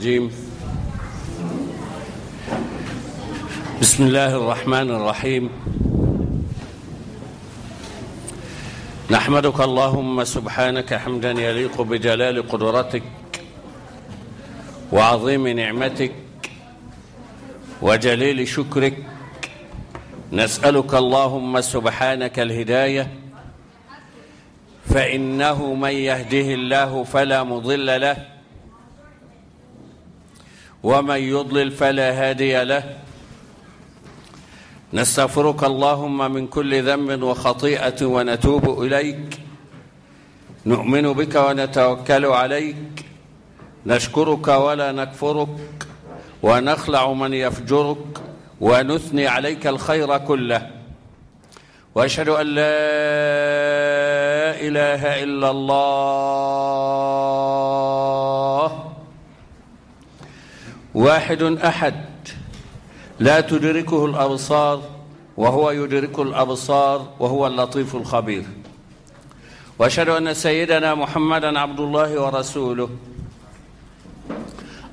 الرجيم. بسم الله الرحمن الرحيم. نحمدك اللهم سبحانك حمدا يليق بجلال قدرتك وعظيم نعمتك وجليل شكرك. نسألك اللهم سبحانك الهداية فإنه من يهده الله فلا مضل له ومن يضلل فلا هادي له. نستغفرك اللهم من كل ذنب وخطيئة ونتوب إليك. نؤمن بك ونتوكل عليك. نشكرك ولا نكفرك. ونخلع من يفجرك. ونثني عليك الخير كله. وأشهد أن لا إله إلا الله. واحد أحد. لا تدركه الأبصار وهو يدرك الأبصار وهو اللطيف الخبير. وأشهد أن سيدنا محمدا عبد الله ورسوله.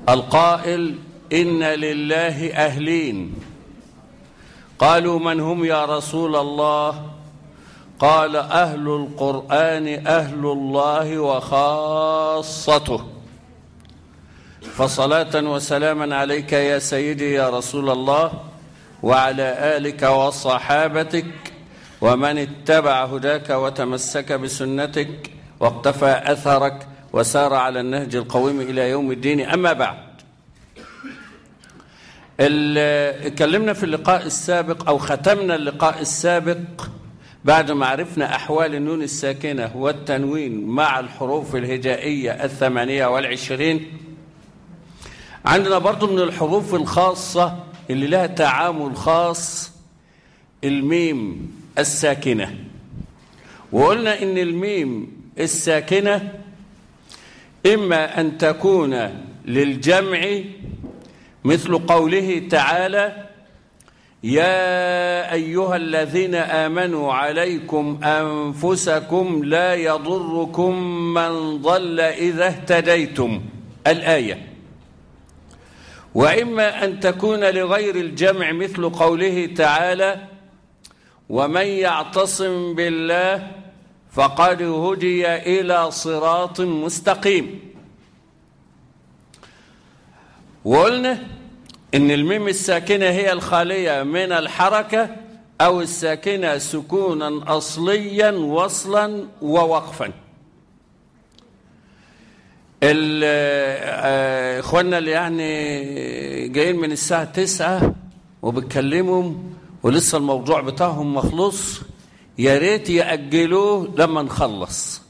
القائل إن لله أهلين. قالوا من هم يا رسول الله؟ قال أهل القرآن أهل الله وخاصته. فصلاة وسلاما عليك يا سيدي يا رسول الله وعلى آلك وصحابتك ومن اتبع هداك وتمسك بسنتك واقتفى أثرك وسار على النهج القويم إلى يوم الدين. أما بعد اتكلمنا في اللقاء السابق أو ختمنا اللقاء السابق بعد ما عرفنا أحوال النون الساكنة والتنوين مع الحروف الهجائية الثمانية والعشرين. عندنا برضو من الحروف الخاصة اللي لها تعامل خاص الميم الساكنة. وقلنا إن الميم الساكنة إما أن تكون للجمع مثل قوله تعالى يا أيها الذين آمنوا عليكم أنفسكم لا يضركم من ضل إذا اهتديتم. الآية. وإما أن تكون لغير الجمع مثل قوله تعالى ومن يعتصم بالله فقد هدي إلى صراط مستقيم. وقلنا إن الميم الساكنة هي الخالية من الحركة أو الساكنة سكونا أصليا وصلا ووقفا. إخواننا اللي يعني جايين من الساعة تسعة وبتكلمهم ولسه الموضوع بتاعهم مخلص يا ريت يأجلوه لما نخلص.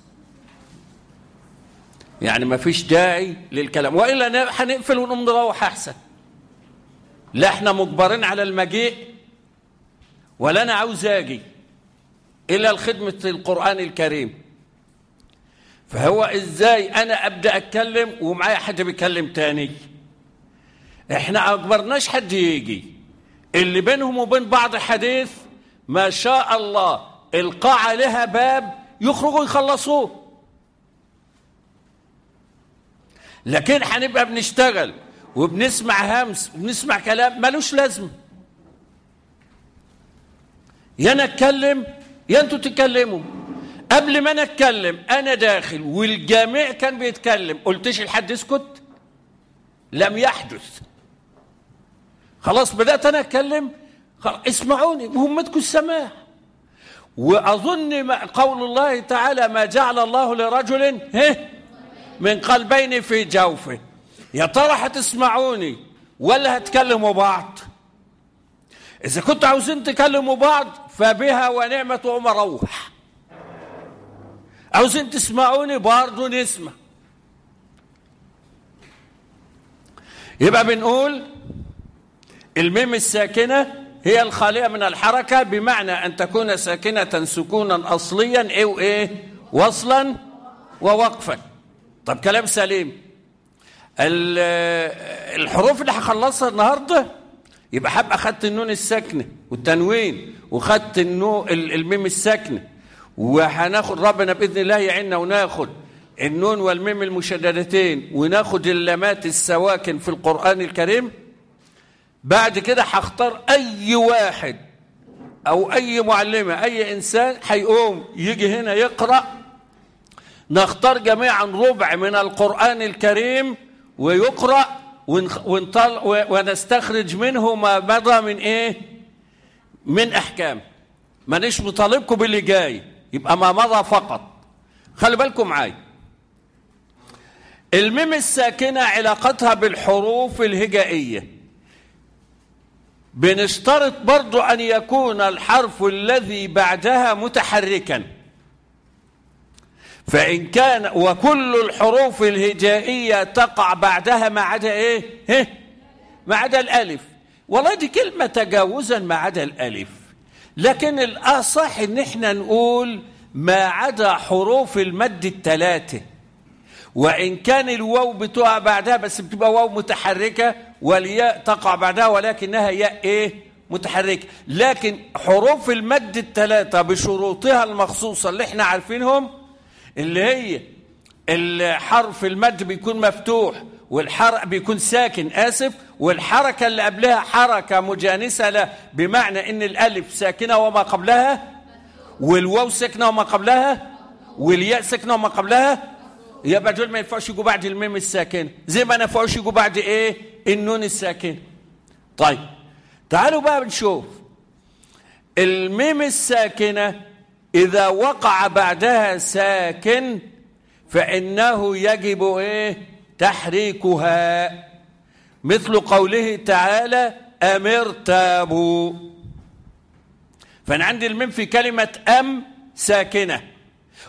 يعني ما فيش داعي للكلام. وإلا هنقفل ونقوم نروح أحسن. لا إحنا مجبرين على المجيء ولا أنا عاوز أجي إلا الخدمة القرآن الكريم. فهو إزاي أنا أبدأ أتكلم ومعايا حد بيتكلم تاني؟ إحنا اجبرناش حد يجي. اللي بينهم وبين بعض حديث ما شاء الله القاعة لها باب يخرجوا يخلصوه. لكن هنبقى بنشتغل وبنسمع همس وبنسمع كلام ملوش لازمه يا أنا أتكلم يا أنتوا تتكلموا. قبل ما أنا اتكلم أنا داخل والجميع كان بيتكلم. قلتش الحد اسكت لم يحدث. خلاص بدأت أنا أتكلم. اسمعوني مهمتكم السماع وأظن قول الله تعالى ما جعل الله لرجل من قلبين في جوفه. يا ترى هتسمعوني ولا هتكلموا بعض؟ إذا كنتوا عاوزين تكلموا بعض فبها ونعمة وما روح. عاوزين تسمعوني؟ برضه نسمع يبقى بنقول الميم الساكنة هي الخالية من الحركة بمعنى أن تكون ساكنة سكونا أصليا إيه؟ وإيه وصلا ووقفا. طب كلام سليم. الحروف اللي هخلصها النهارده يبقى هبقى خدت النون الساكنة والتنوين وخدت النو الميم الساكنة. وهناخد ربنا بإذن الله يعيننا وناخد النون والميم المشددتين وناخد اللامات السواكن في القرآن الكريم. بعد كده هختار أي واحد أو أي معلمة أي إنسان هيقوم يجي هنا يقرأ. نختار جميعا ربع من القرآن الكريم ويقرأ ونطل ونستخرج منه ما مضى من إيه؟ من أحكام. مانيش مطالبكم باللي جاي. يبقى ما مضى فقط. خلي بالكم معايا. الميم الساكنة علاقتها بالحروف الهجائية. بنشترط برضو أن يكون الحرف الذي بعدها متحركا. فإن كان وكل الحروف الهجائية تقع بعدها ما عدا إيه؟ إيه؟ ما عدا الألف. والله دي كلمة تجاوزا ما عدا الألف. لكن الأصح إن إحنا نقول ما عدا حروف المد الثلاثة وإن كان الواو بتقع بعدها بس بتبقى واو متحركة والياء تقع بعدها ولكنها ياء إيه؟ متحركة. لكن حروف المد الثلاثة بشروطها المخصوصة اللي إحنا عارفينهم اللي هي الحرف المد بيكون مفتوح والحرق بيكون ساكن آسف. والحركة اللي قبلها حركة مجانسة له بمعنى إن الألف ساكنة وما قبلها والواو ساكنة وما قبلها والياء ساكنة وما قبلها. يبقى دول ما ينفعش يجوا بعد الميم الساكنة زي ما ينفعش يجوا بعد إيه؟ النون الساكنة طيب تعالوا بقى بنشوف. الميم الساكنة إذا وقع بعدها ساكن فإنه يجب إيه؟ تحريكها. مثل قوله تعالى أمر تابوا فأنا عندي الميم في كلمة أم ساكنة.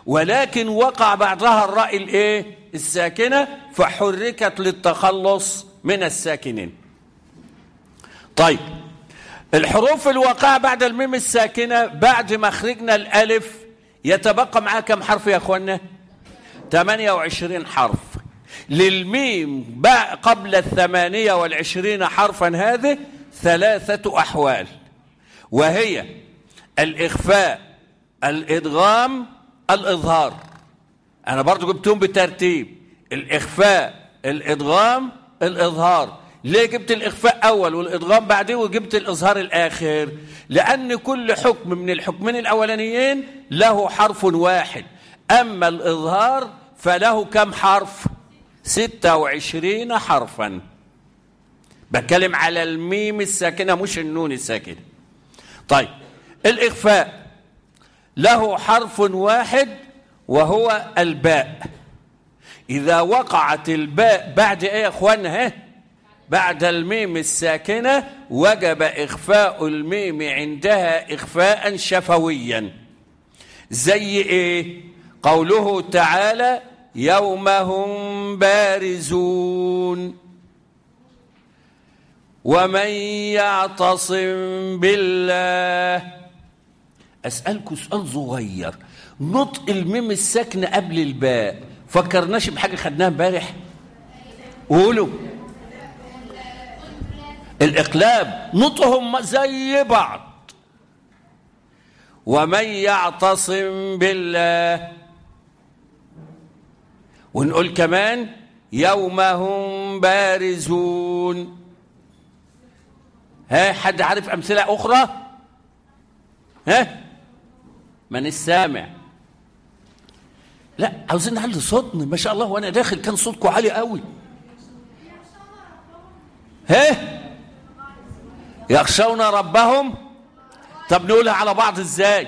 ولكن وقع بعدها الراء الإيه؟ الساكنة فحركت للتخلص من الساكنين. طيب الحروف الواقعه بعد الميم الساكنة بعد ما خرجنا الألف يتبقى معاه كم حرف يا أخوانا؟ 28 حرف. للميم قبل الثمانية والعشرين حرفا هذه ثلاثة أحوال. وهي الإخفاء الإدغام الإظهار. أنا برضو جبتهم بالترتيب. الإخفاء الإدغام الإظهار. ليه جبت الإخفاء أول والإدغام بعدين وجبت الإظهار الآخر؟ لأن كل حكم من الحكمين الأولانيين له حرف واحد. أما الإظهار فله كم حرف؟ ستة وعشرين حرفا. بتكلم على الميم الساكنة مش النون الساكنة. طيب الإخفاء. له حرف واحد وهو الباء. إذا وقعت الباء بعد إيه يا أخوانا ها بعد الميم الساكنة وجب إخفاء الميم عندها إخفاء شفويا. زي إيه؟ قوله تعالى يوم هم بارزون. ومن يعتصم بالله. أسألكم سؤال صغير. نطق الميم الساكنة قبل الباء. فكرناش بحاجة خدناها امبارح؟ قولوا. الإقلاب. نطقهم زي بعض. ومن يعتصم بالله. ونقول كمان يوم هم بارزون. ها حد عارف أمثلة أخرى؟ ها؟ من السامع. لا عاوزين نعلي صوتنا ما شاء الله وأنا داخل كان صوتكم عالي قوي. ها؟ يخشون ربهم؟ طب نقولها على بعض إزاي؟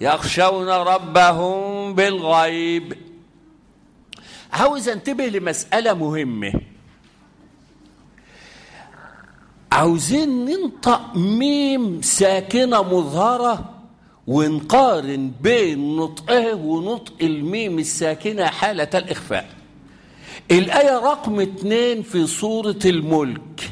يخشون ربهم بالغيب. عاوز انتبه لمسألة مهمة. عاوزين ننطق ميم ساكنة مظهرة ونقارن بين نطقه ونطق الميم الساكنة حالة الإخفاء. الآية رقم اتنين في سورة الملك.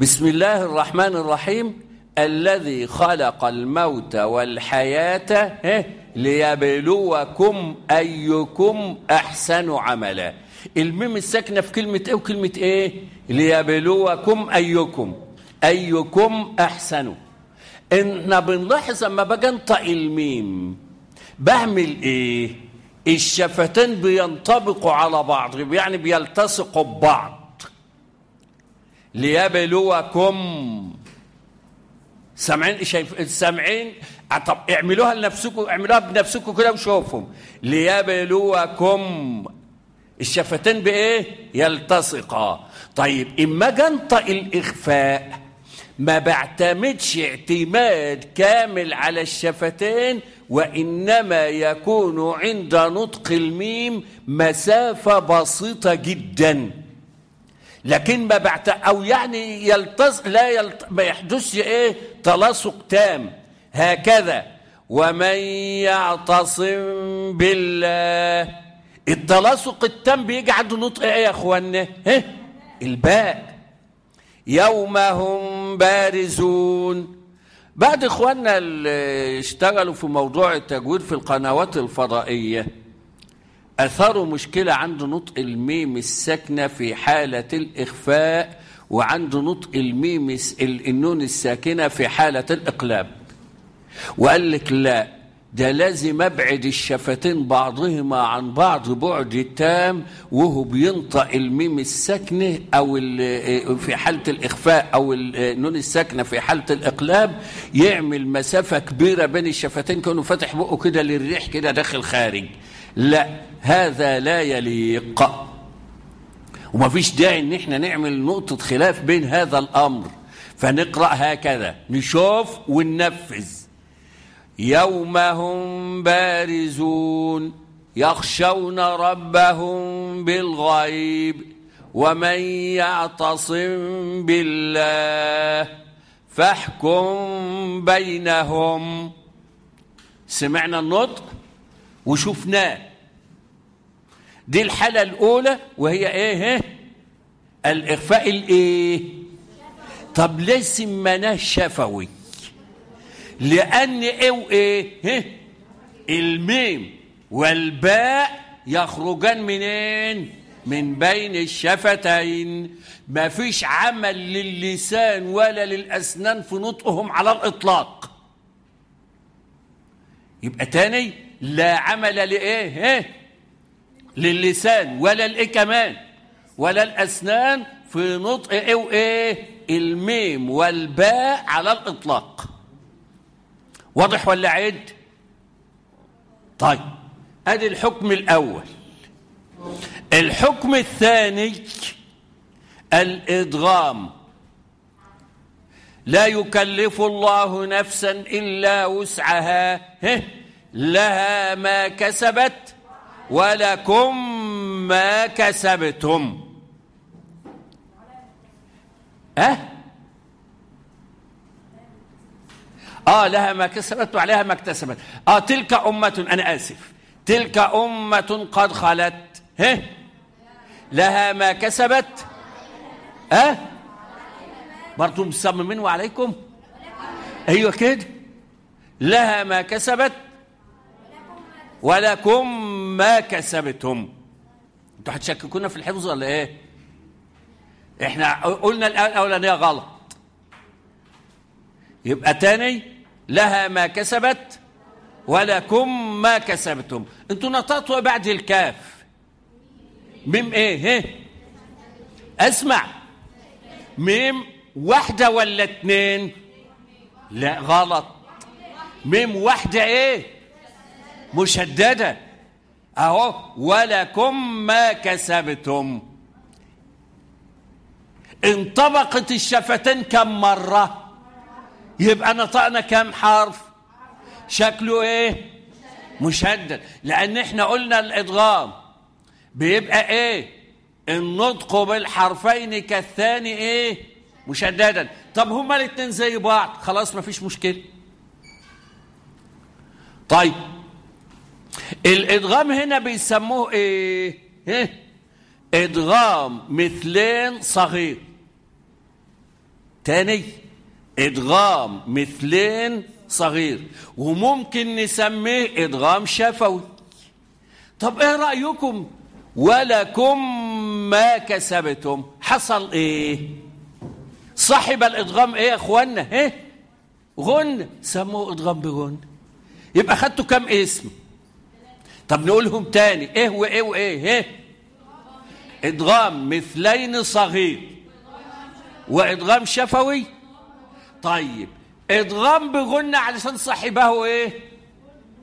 بسم الله الرحمن الرحيم. الذي خلق الموت والحياة ليبلوكم أيكم أحسن عملا. الميم الساكنة في كلمة إيه وكلمة إيه؟ ليبلوكم أيكم. أيكم أحسن. إحنا بنلاحظ لما باجي انطق الميم. بعمل إيه؟ الشفتين بينطبقوا على بعض يعني بيلتصقوا ببعض. ليبلوكم. سامعين شايف سامعين؟ طب اعملوها لنفسكم اعملوها بنفسكم كده وشوفوا ليبلوكم. الشفتين بإيه؟ يلتصقا. طيب إما جنطق الإخفاء. ما بعتمدش اعتماد كامل على الشفتين وإنما يكون عند نطق الميم مسافة بسيطة جدا. لكن ما بعت أو يعني يلتص لا يلت... ما يحدثش إيه؟ تلاصق تام. هكذا. ومن يعتصم بالله التلاصق التام بيجي عنده نطق إيه يا اخوانا ها الباء. يوم هم بارزون. بعد إخواننا اللي اشتغلوا في موضوع التجويد في القنوات الفضائية اثاروا مشكلة عنده نطق الميم الساكنة في حالة الإخفاء وعنده نطق الميم النون الساكنة في حالة الإقلاب. وقال لك لا ده لازم أبعد الشفتين بعضهما عن بعض بعد تام وهو بينطق الميم الساكنة أو في حالة الإخفاء أو النون الساكنة في حالة الإقلاب يعمل مسافة كبيرة بين الشفتين كانه فاتح بقه كده للريح كده داخل خارج. لا هذا لا يليق. وما فيش داعي إن إحنا نعمل نقطة خلاف بين هذا الأمر. فنقرأ هكذا نشوف وننفذ. يوم هم بارزون يخشون ربهم بالغيب ومن يعتصم بالله فاحكم بينهم. سمعنا النطق وشفناه. دي الحالة الأولى وهي إيه؟ الإخفاء الإيه؟ طب ليه سمناه شفوي. لأن إيه وإيه؟ الميم والباء يخرجان منين؟ من بين الشفتين. ما فيش عمل للسان ولا للأسنان في نطقهم على الإطلاق. يبقى تاني لا عمل لإيه؟ للسان ولا الإيه كمان؟ ولا الأسنان في نطق إيه وإيه؟ الميم والباء على الإطلاق. واضح ولا عد طيب أدي الحكم الأول. الحكم الثاني الإدغام. لا يكلف الله نفسا إلا وسعها. لها ما كسبت ولكم ما كسبتم. أه؟ آه لها ما كسبت وعليها ما اكتسبت. آه تلك أمة أنا آسف. تلك أمة قد خلت. ها؟ لها ما كسبت. ها؟ برضو مصممين وعليكم؟ أيوة كده. لها ما كسبت. ولكم ما كسبتم. أنتوا هتشككونا في الحفظ ولا إيه؟ إحنا قلنا الآية الأولانية غلط. يبقى تاني لها ما كسبت ولكم ما كسبتم. أنتوا نطقتوا بعد الكاف. ميم إيه؟ هي اسمع. ميم واحدة ولا اتنين؟ لا غلط. ميم واحدة إيه؟ مشددة. اهو ولكم ما كسبتم. انطبقت الشفتين كم مرة؟ يبقى نطقنا كم حرف؟ شكله إيه؟ مشدد. لأن إحنا قلنا الإدغام. بيبقى إيه؟ النطق بالحرفين كالثاني إيه؟ مشددا. طب هما الاثنين زي بعض. خلاص مفيش مشكلة. طيب. الإدغام هنا بيسموه إيه, إيه؟ إدغام مثلين صغير. تاني. إدغام مثلين صغير وممكن نسميه إدغام شفوي. طب إيه رأيكم؟ ولكم ما كسبتم. حصل إيه؟ صاحب الإدغام إيه يا اخوانا إيه؟ غن. سموه إدغام بغن. يبقى خدتوا كم اسم؟ طب نقولهم تاني. إيه وإيه وإيه؟ إيه؟ إدغام مثلين صغير. وإدغام شفوي. طيب ادغام بغنة علشان صاحبه إيه؟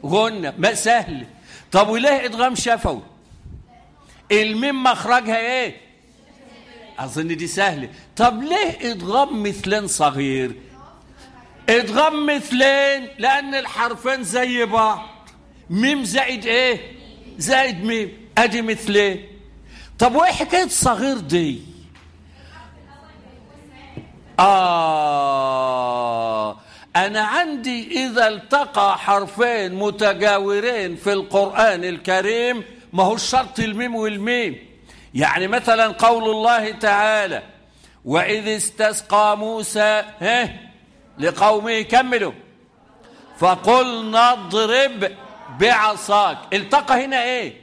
غنة ما سهل. طب وليه ادغام شفوي الميم مخرجها إيه؟ أظن دي سهلة. طب ليه ادغام مثلين صغير؟ ادغام مثلين لأن الحرفين زي بعض. ميم زائد إيه؟ زائد ميم. أدي مثلين. طب وإيه حكاية صغير دي؟ آه أنا عندي إذا التقى حرفين متجاورين في القرآن الكريم ما هو الشرط الميم والميم. يعني مثلا قول الله تعالى وإذ استسقى موسى لقومه كملوا. فقل نضرب بعصاك. التقى هنا إيه؟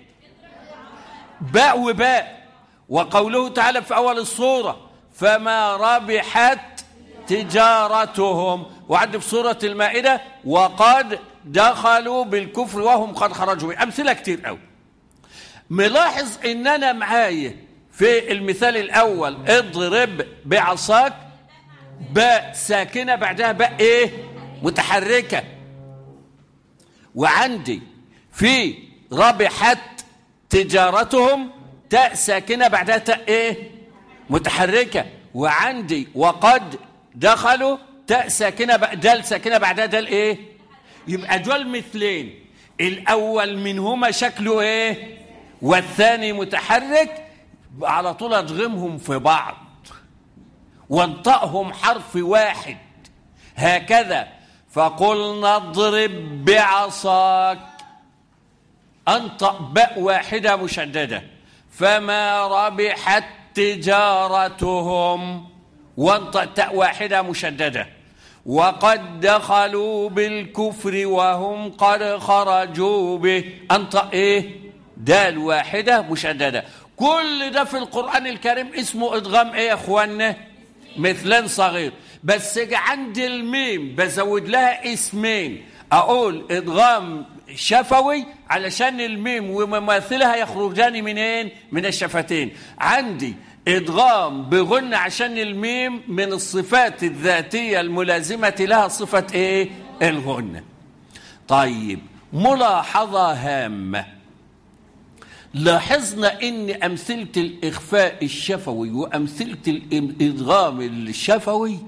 باء وباء. وقوله تعالى في أول الصورة فما ربحت تجارتهم. وعد في سورة المائدة وقد دخلوا بالكفر وهم قد خرجوا. أمثلة كتير قوي ملاحظ ان أنا معايا في المثال الأول اضرب بعصاك باء ساكنة بعدها باء إيه؟ متحركة. وعندي في ربحت تجارتهم تاء ساكنة بعدها تاء إيه؟ متحركة وعندي وقد دخلوا تاء ساكنة دال ساكنة بعدها دال إيه؟ يبقى دول مثلين. الأول منهما شكله إيه؟ والثاني متحرك. على طول أدغمهم في بعض. وانطقهم حرف واحد. هكذا. فقلنا اضرب بعصاك. أنطق باء واحدة مشددة. فما ربحت تجارتهم واحدة مشددة. وقد دخلوا بالكفر وهم قد خرجوا به. انطق إيه؟ دال واحدة مشددة. كل ده في القرآن الكريم اسمه إدغام إيه يا أخوانا مثلين صغير. بس عند الميم بزود لها اسمين. أقول إدغام شفوي علشان الميم ومماثلها يخرجان منين؟ من الشفتين. عندي إدغام بغنة عشان الميم من الصفات الذاتية الملازمة لها صفة إيه؟ الغنة طيب ملاحظة هامة. لاحظنا إن أمثلة الإخفاء الشفوي وأمثلة الإدغام الشفوي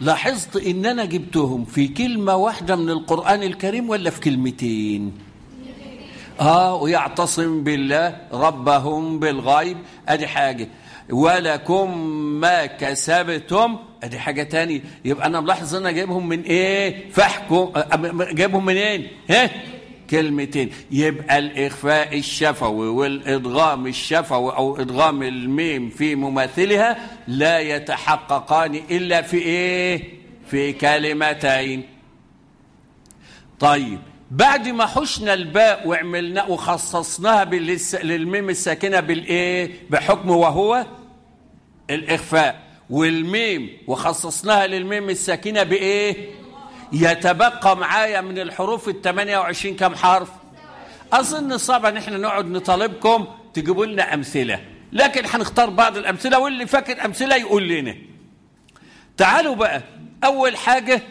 لاحظت إن أنا جبتهم في كلمة واحدة من القرآن الكريم ولا في كلمتين؟ آه ويعتصم بالله ربهم بالغيب. أدي حاجة. ولكم ما كسبتم. أدي حاجة تانية. يبقى أنا ملاحظ ان أنا جايبهم من إيه؟ فاحكم. جايبهم منين؟ ها كلمتين يبقى الإخفاء الشفوي والإدغام الشفوي أو إدغام الميم في مماثلها لا يتحققان إلا في إيه؟ في كلمتين طيب بعد ما حشنا الباء وعملنا وخصصناها للميم الساكنة بالإيه؟ بحكم وهو الإخفاء والميم وخصصناها للميم الساكنة بإيه؟ يتبقى معايا من الحروف ال 28 كم حرف؟ أظن صعب إن إحنا نقعد نطالبكم تجيبوا لنا أمثلة. لكن هنختار بعض الأمثلة واللي فاكر أمثلة يقول لنا. تعالوا بقى. أول حاجة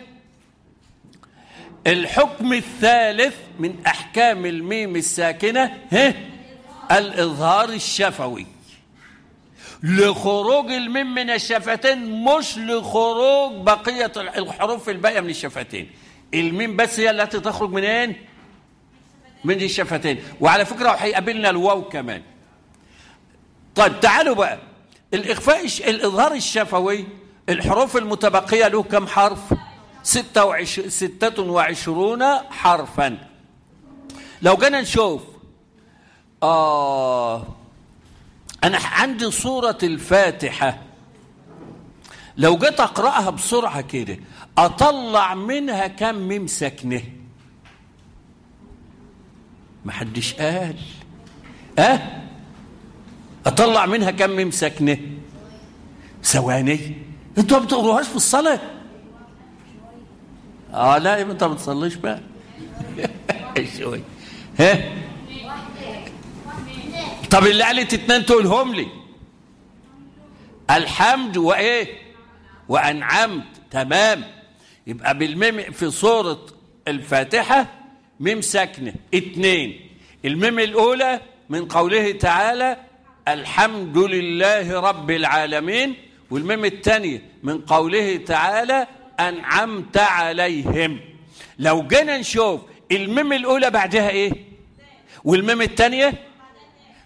الحكم الثالث من أحكام الميم الساكنة ها؟ الإظهار الشفوي. لخروج الميم من الشفتين مش لخروج بقية الحروف الباقية من الشفتين. الميم بس هي التي تخرج منين من الشفتين. وعلى فكرة هيقابلنا الواو كمان. طيب تعالوا بقى. الإخفاء الإظهار الشفوي الحروف المتبقية له كم حرف؟ ستة, وعش... ستة وعشرون حرفا. لو جينا نشوف آه أنا عندي صورة الفاتحة. لو جيت أقرأها بسرعة كده أطلع منها كم ميم ساكنة محدش قال. أه أطلع منها كم ميم ساكنة ثواني. أنتوا ما بتقروهاش في الصلاة؟ آه لا انت ما بتصليش بقى. شوي. ها؟ طب اللي قالت اتنين تقولهم لي؟ الحمد وإيه؟ وأنعمت. تمام. يبقى بالميم في سوره الفاتحة ميم ساكنة. اتنين. الميم الأولى من قوله تعالى الحمد لله رب العالمين والميم الثانية من قوله تعالى أنعمت عليهم. لو جينا نشوف الميم الأولى بعدها إيه؟ والميم الثانية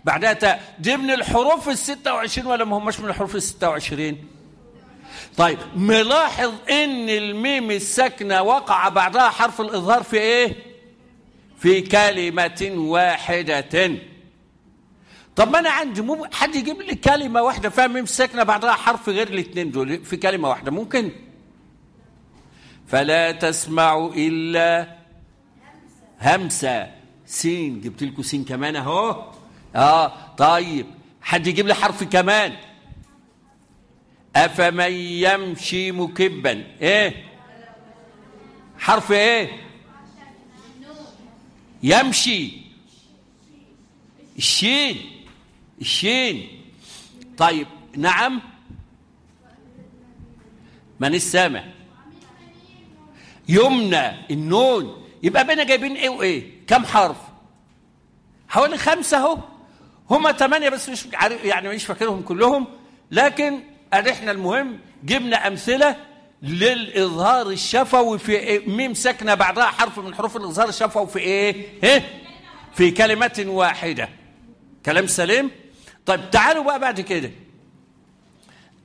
بعدها دي من الحروف ال 26 ولا ما هماش من الحروف ال 26 طيب ملاحظ إن الميم الساكنة وقع بعدها حرف الإظهار في إيه؟ في كلمة واحدة. طب ما أنا عندي مو حد يجيب لي كلمة واحدة فيها ميم ساكنة بعدها حرف غير الاثنين دول؟ في كلمة واحدة ممكن؟ فلا تسمع إلا همسة. سين جبت لكم سين كمان أهو. آه طيب. حد يجيب لي حرف كمان؟ أفمن يمشي مكبا. إيه؟ حرف إيه؟ يمشي. الشين. الشين. طيب نعم. من السامع يمنى. النون. يبقى بينا جايبين إيه وإيه؟ كم حرف؟ حوالي خمسة أهو. هما ثمانية بس مش يعني مش فاكرهم كلهم لكن إحنا المهم جبنا أمثلة للإظهار الشفوي في إيه؟ ميم ساكنة بعدها حرف من حروف الإظهار الشفوي في إيه؟ إيه؟ في كلمة واحدة كلام سليم؟ طيب تعالوا بقى بعد كده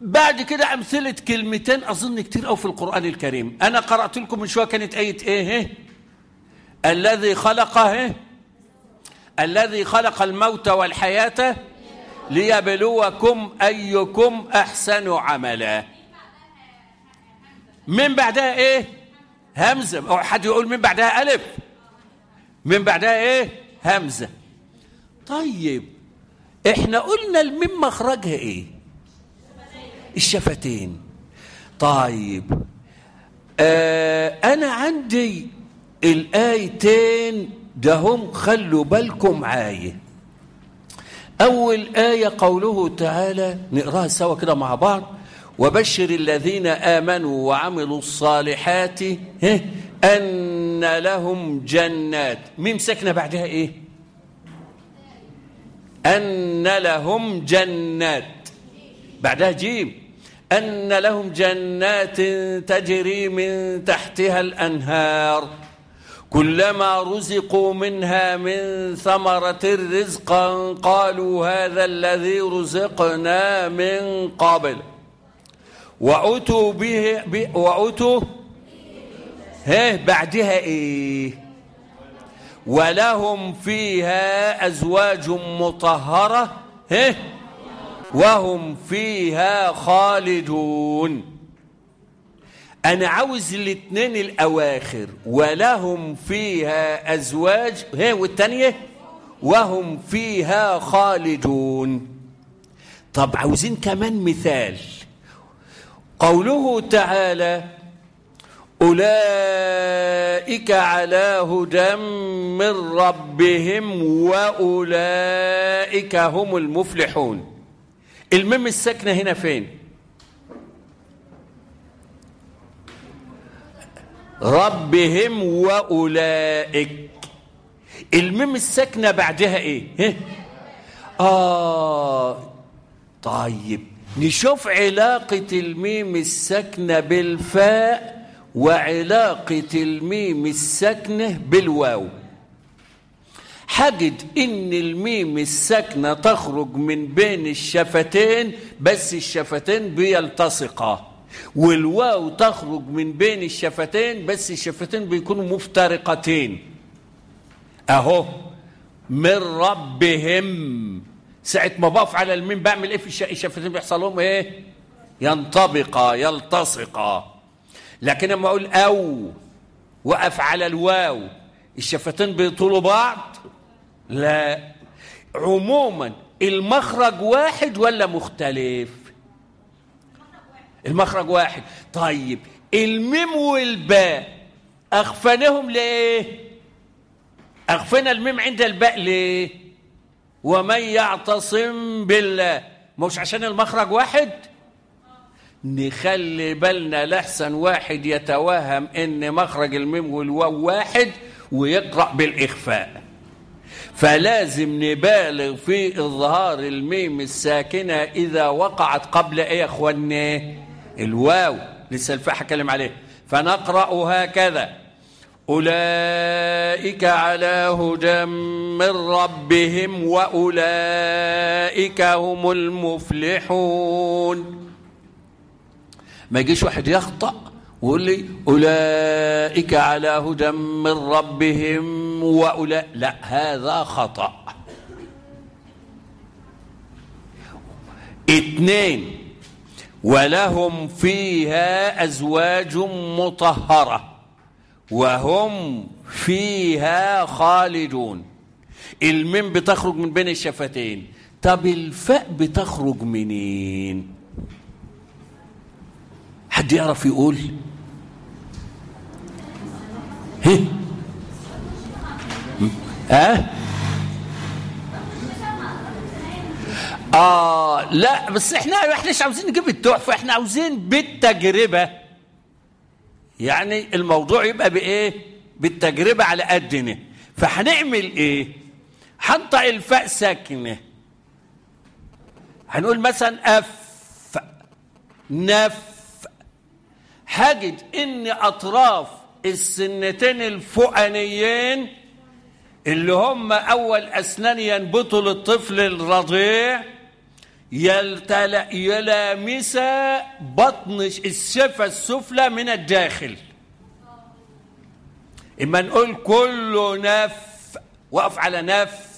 بعد كده أمثلة كلمتين أظن كتير أو في القرآن الكريم أنا قرأت لكم من شوية كانت آية إيه, إيه؟ الذي خلقه إيه؟ الذي خلق الموت والحياة ليبلوكم أيكم أحسن عملا. من بعدها إيه؟ همزة. أو حد يقول من بعدها ألف. من بعدها إيه؟ همزة. طيب إحنا قلنا الميم مخرجها إيه؟ الشفتين. طيب آه أنا عندي الآيتين ده هم خلوا بالكم معايا أول آية قوله تعالى نقراها سوا كده مع بعض. وبشر الذين آمنوا وعملوا الصالحات أن لهم جنات. ميم ساكنة بعدها إيه؟ أن لهم جنات. بعدها جيم. أن لهم جنات تجري من تحتها الأنهار. كلما رزقوا منها من ثمرة رزقا قالوا هذا الذي رزقنا من قبل. وأتوا به وأتوا ها بعدها إيه ولهم فيها أزواج مطهرة ها وهم فيها خالدون. أنا عاوز الاثنين الأواخر ولهم فيها أزواج هي والتانية؟ وهم فيها خالدون. طب عاوزين كمان مثال. قوله تعالى أولئك على هدى من ربهم وأولئك هم المفلحون. المم الساكنة هنا فين؟ ربهم وأولئك. الميم الساكنة بعدها ها؟ آه. طيب نشوف علاقة الميم الساكنة بالفاء وعلاقة الميم الساكنة بالواو. حجد إن الميم الساكنة تخرج من بين الشفتين بس الشفتين بيلتصقا. والواو تخرج من بين الشفتين بس الشفتين بيكونوا مفترقتين. أهو من ربهم. ساعة ما بقف على الميم بعمل إيه في الشفتين بيحصل لهم إيه؟ ينطبقا يلتصقا لكن لما أقول أو وقف على الواو الشفتين بيطولوا بعض؟ لا. عموما المخرج واحد ولا مختلف؟ المخرج واحد. طيب الميم والباء أخفنهم ليه؟ أخفنا الميم عند الباء ليه؟ ومن يعتصم بالله. مش عشان المخرج واحد؟ نخلي بالنا لحسن واحد يتوهم إن مخرج الميم والواو واحد ويقرأ بالإخفاء. فلازم نبالغ في إظهار الميم الساكنة إذا وقعت قبل إيه يا أخوانا الواو لسه الفاحة كلم عليه. فنقرأ هكذا. أولئك على هدى من ربهم وأولئك هم المفلحون. ما يجيش واحد يخطأ ويقول لي أولئك على هدى من ربهم وأولئك. لا هذا خطأ. اثنين ولهم فيها أزواج مطهرة وهم فيها خالدون. الميم بتخرج من بين الشفتين طب الفاء بتخرج منين؟ حد يعرف يقول؟ ها؟ آه لا بس إحنا إحنا مش عاوزين نجيب التحفة إحنا عاوزين بالتجربة. يعني الموضوع يبقى بإيه؟ بالتجربة على قدنا. فهنعمل إيه؟ هنطق الفاء ساكنة. هنقول مثلا أف نف. هجد إن أطراف السنتين الفوقانيين اللي هم أول أسنان ينبتوا للطفل الرضيع يلتل... يلامس بطن الشفة السفلى من الداخل. إما نقول كله نف وقف على نف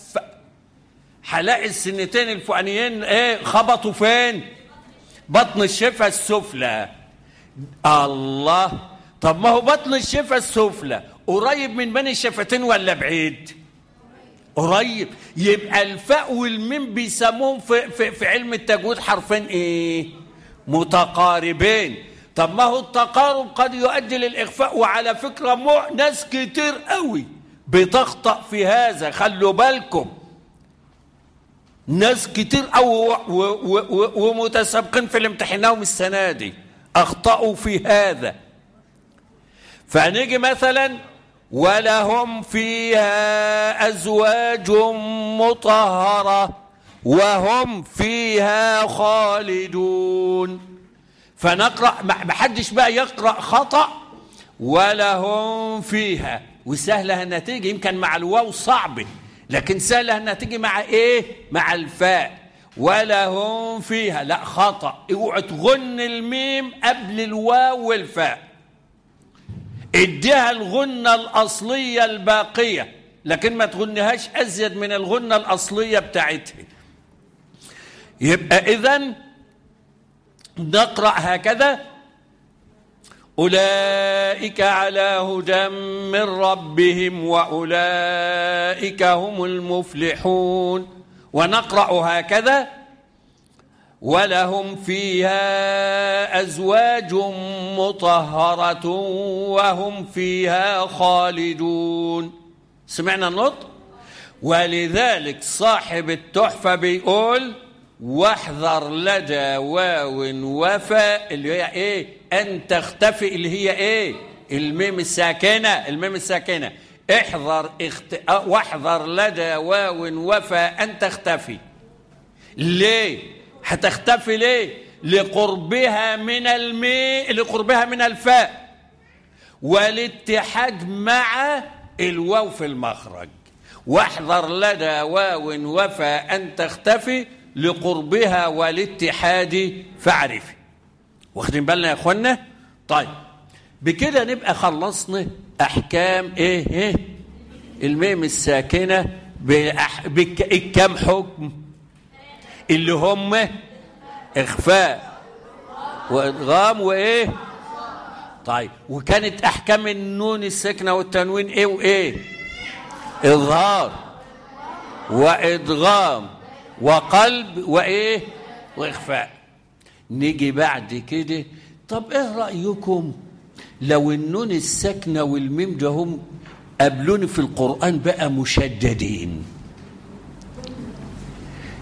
هلاقي السنتين الفوقانيين إيه خبطوا فين؟ بطن الشفة السفلى. الله. طب ما هو بطن الشفة السفلى. قريب من بين الشفتين ولا بعيد؟ قريب. يبقى الفاء والميم بيسموهم في, في, في علم التجويد حرفين إيه؟ متقاربين. طب ما هو التقارب قد يؤدي للإخفاء وعلى فكرة مو ناس كتير قوي بتخطأ في هذا خلوا بالكم. ناس كتير قوي ومتسابقين في الامتحانات السنة دي أخطأوا في هذا. فنيجي مثلا ولهم فيها أزواج مطهرة وهم فيها خالدون. فنقرأ ما حدش بقى يقرأ خطأ. ولهم فيها وسهلة انها تيجي يمكن مع الواو صعبة لكن سهلة انها تيجي مع إيه؟ مع الفاء. ولهم فيها لا خطأ اوعى تغن الميم قبل الواو والفاء. اديها الغنة الأصلية الباقية لكن ما تغنهاش أزيد من الغنة الأصلية بتاعتها. يبقى إذن نقرأ هكذا أولئك على هدى من ربهم وأولئك هم المفلحون. ونقرأ هكذا ولهم فيها أزواج مطهرة وهم فيها خالدون. سمعنا النطق؟ ولذلك صاحب التحفة بيقول واحذر لدى واو وفاء اللي هي إيه؟ أن تختفي اللي هي إيه؟ الميم الساكنة الميم الساكنة. احذر اخت... واحذر لدى واو وفاء أن تختفي. ليه؟ هتختفي ليه؟ لقربها من المي لقربها من الفاء. والاتحاد مع الواو في المخرج. واحذر لدى واو وفاء أن تختفي لقربها والاتحاد فاعرفي. واخدين بالنا يا اخوانا طيب بكده نبقى خلصنا أحكام إيه؟ إيه؟ الميم الساكنة. بكم حكم. اللي هم إخفاء وإدغام وإيه؟ طيب وكانت أحكام النون الساكنة والتنوين إيه وإيه؟ إظهار وإدغام وقلب وإيه؟ وإخفاء. نيجي بعد كده طب إيه رأيكم لو النون الساكنة والميم ده هم قابلوني في القرآن بقى مشددين؟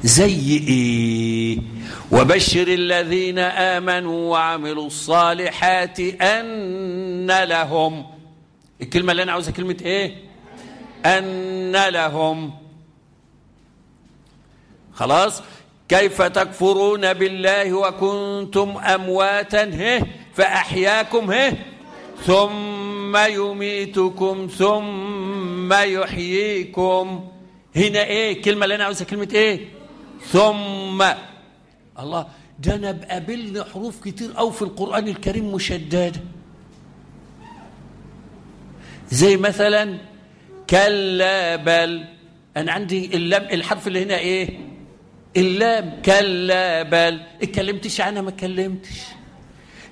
زي إيه وبشر الذين آمنوا وعملوا الصالحات أن لهم الكلمة اللي أنا عاوزها كلمة إيه؟ أن لهم. خلاص؟ كيف تكفرون بالله وكنتم أمواتا؟ هه فأحياكم هه ثم يميتكم ثم يحييكم. هنا إيه؟ الكلمة اللي أنا عاوزها كلمة إيه؟ ثم الله ده أنا بقابلني حروف كتير قوي في القرآن الكريم مشددة. زي مثلا كلا بل أنا عندي اللام الحرف اللي هنا إيه؟ اللام كلا بل. اتكلمتش عنها؟ ما اتكلمتش.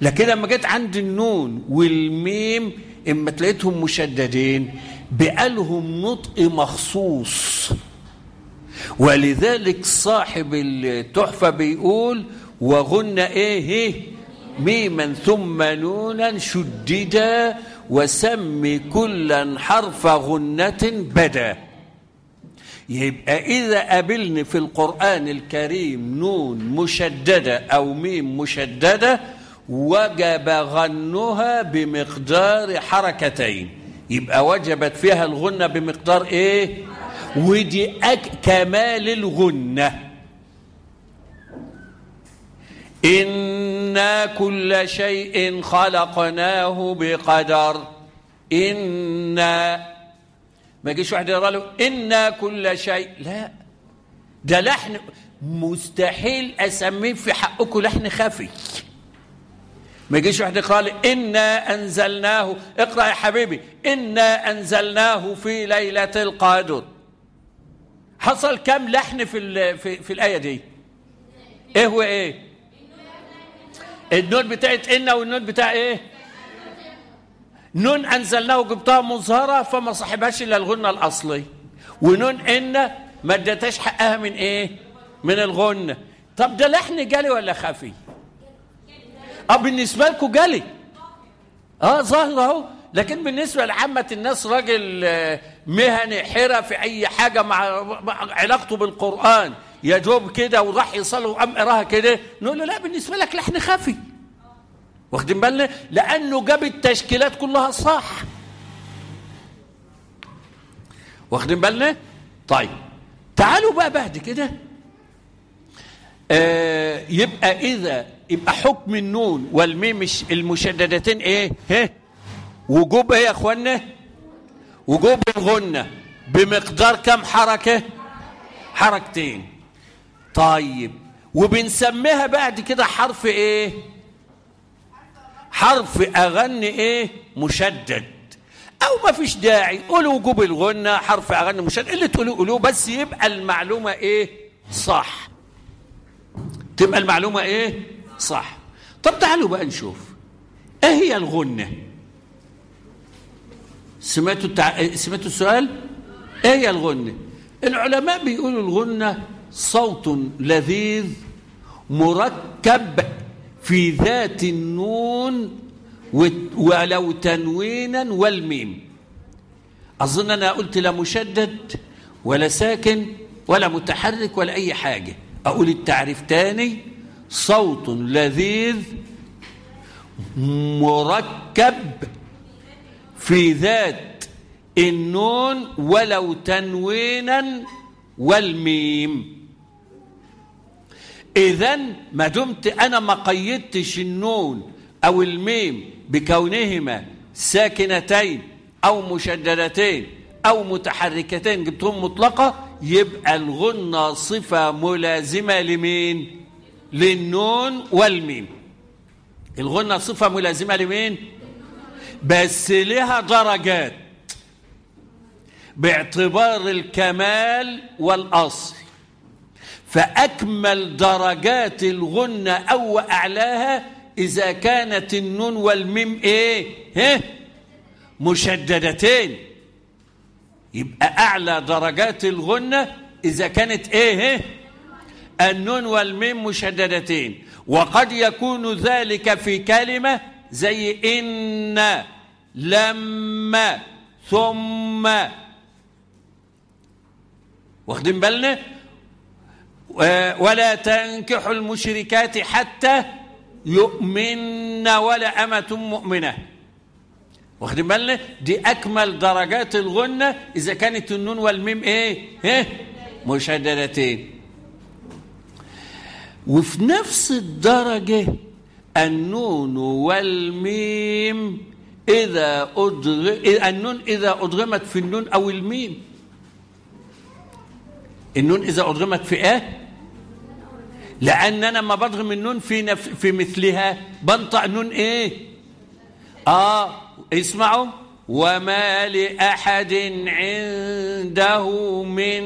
لكن لما جيت عند النون والميم إما تلاقيتهم مشددين بقالهم نطق مخصوص. ولذلك صاحب التحفة بيقول وغن إيه إيه؟ ميما ثم نونا شددا وسم كلا حرف غنة بدا. يبقى إذا قابلني في القرآن الكريم نون مشددة أو ميم مشددة وجب غنها بمقدار حركتين. يبقى وجبت فيها الغنة بمقدار إيه؟ ودي أك كمال الغنة. إنا كل شيء خلقناه بقدر. إنا ما يجيش واحد يقرا له إنا كل شيء. لا. ده لحن مستحيل أسميه في حقكم لحن خفي. ما يجيش واحد يقرأ لي إنا أنزلناه. اقرأ يا حبيبي. إنا أنزلناه في ليلة القدر. حصل كم لحن في في, في الآية دي؟ إيه هو إيه؟ النون بتاعت إن والنون بتاع إيه؟ نون أنزلناه جبتها مظهرة فما صاحبهاش إلا الغنه الأصلي. ونون إن ما ادتهاش حقها من إيه؟ من الغنه طب ده لحن جالي ولا خفي؟ أه بالنسبة لكم جالي أه ظاهر أهو. لكن بالنسبة لعامة الناس راجل مهني حرف في أي حاجة مع, علاقته بالقرآن يا دوب كده وراح يصلي وقام قراها كده نقول له لا بالنسبة لك لحن خفي. واخدين بالنا؟ لأنه جاب التشكيلات كلها صح. واخدين بالنا؟ طيب تعالوا بقى بعد كده. آه يبقى إذا يبقى حكم النون والميم المشددتين إيه؟ ها؟ وجوب إيه يا أخوانا؟ وجوب الغنة بمقدار كم حركة؟ حركتين. طيب وبنسميها بعد كده حرف إيه؟ حرف أغني إيه؟ مشدد. أو ما فيش داعي قولوا وجوب الغنة حرف أغني مشدد. اللي تقولوا قولوه بس يبقى المعلومة إيه؟ صح. تبقى المعلومة إيه؟ صح. طب تعالوا بقى نشوف إيه هي الغنة؟ سمعتوا التع... سمعتوا السؤال؟ إيه هي الغنة؟ العلماء بيقولوا الغنة صوت لذيذ مركب في ذات النون ولو تنوينا والميم. أظن أنا قلت لا مشدد ولا ساكن ولا متحرك ولا أي حاجة. أقول التعريف تاني. صوت لذيذ مركب في ذات النون ولو تنوينا والميم. اذا ما دمت أنا ما قيدتش النون أو الميم بكونهما ساكنتين أو مشددتين أو متحركتين جبتهم مطلقة يبقى الغنة صفة ملازمة لمين؟ للنون والميم. الغنة صفة ملازمة لمين؟ بس لها درجات. باعتبار الكمال والأصل. فأكمل درجات الغنة أو أعلاها إذا كانت النون والميم إيه؟ ها مشددتين. يبقى أعلى درجات الغنة إذا كانت إيه؟ ها النون والميم مشددتين. وقد يكون ذلك في كلمة زي إن لما ثم. واخدين بالنا؟ ولا تنكحوا المشركات حتى يؤمن ولأمة مؤمنة. واخدين بالنا؟ دي أكمل درجات الغنة إذا كانت النون والميم إيه؟ إيه؟ مشددتين. وفي نفس الدرجة النون والميم إذا أدغ... النون إذا أدغمت في النون أو الميم. النون إذا أدغمت في إيه؟ لأن أنا لما بضغم النون في نف... في مثلها. بنطق نون إيه؟ آه اسمعوا. وما لأحد عنده من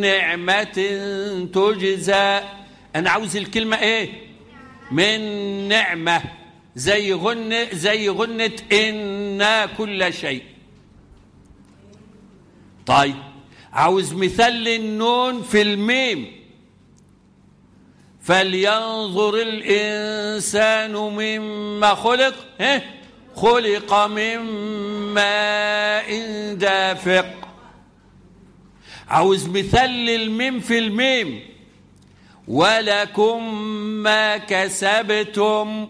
نعمة تجزى. أنا عاوز الكلمة إيه؟ من نعمة زي غنة زي غنة إنا كل شيء. طيب عاوز مثال النون في الميم. فلينظر الإنسان مما خلق خلق من ماء دافق. عاوز مثال للميم في الميم. ولكم ما كسبتم.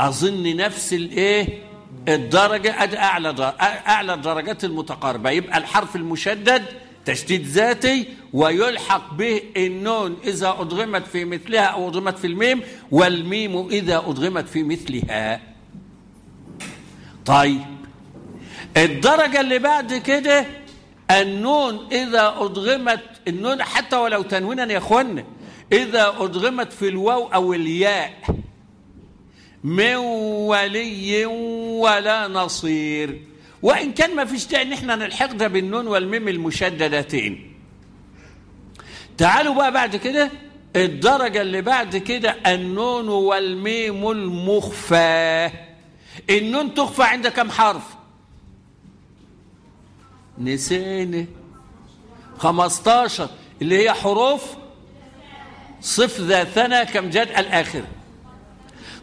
أظن نفس الإيه؟ الدرجة أعلى أعلى الدرجات المتقاربة. يبقى الحرف المشدد تشديد ذاتي ويلحق به النون إذا أضغمت في مثلها أو أضغمت في الميم والميم إذا أضغمت في مثلها. طيب الدرجة اللي بعد كده النون إذا أضغمت النون حتى ولو تنوينا يا أخوانا إذا أضغمت في الواو أو الياء من ولي ولا نصير. وإن كان ما فيش داعي إن إحنا نلحق ده بالنون والميم المشددتين. تعالوا بقى بعد كده الدرجة اللي بعد كده النون والميم المخفى. النون تخفى عند كم حرف؟ نسينا. 15 اللي هي حروف صف ذا ثنا كم جاد الآخر.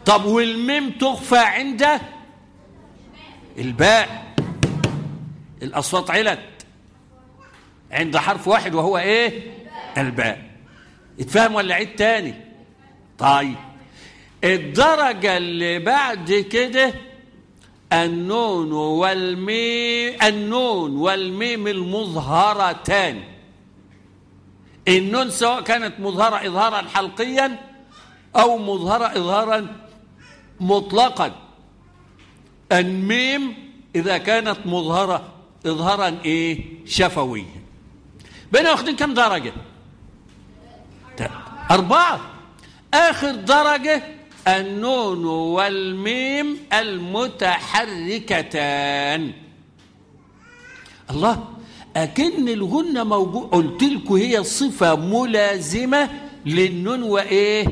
طب والميم تخفى عند الباء. الأصوات علت عند حرف واحد وهو إيه؟ الباء. اتفهم ولا عيد تاني؟ طيب. الدرجة اللي بعد كده النون والميم النون والميم المظهرتان. النون سواء كانت مظهرة إظهارا حلقيا أو مظهرة إظهارا مطلقا. الميم إذا كانت مظهرة إظهارا إيه؟ شفويا. بين واخدين كم درجة؟ أربعة. آخر درجة النون والميم المتحركتان. الله أكن الغنة موجود قلت لكم هي صفة ملازمة للنون وإيه؟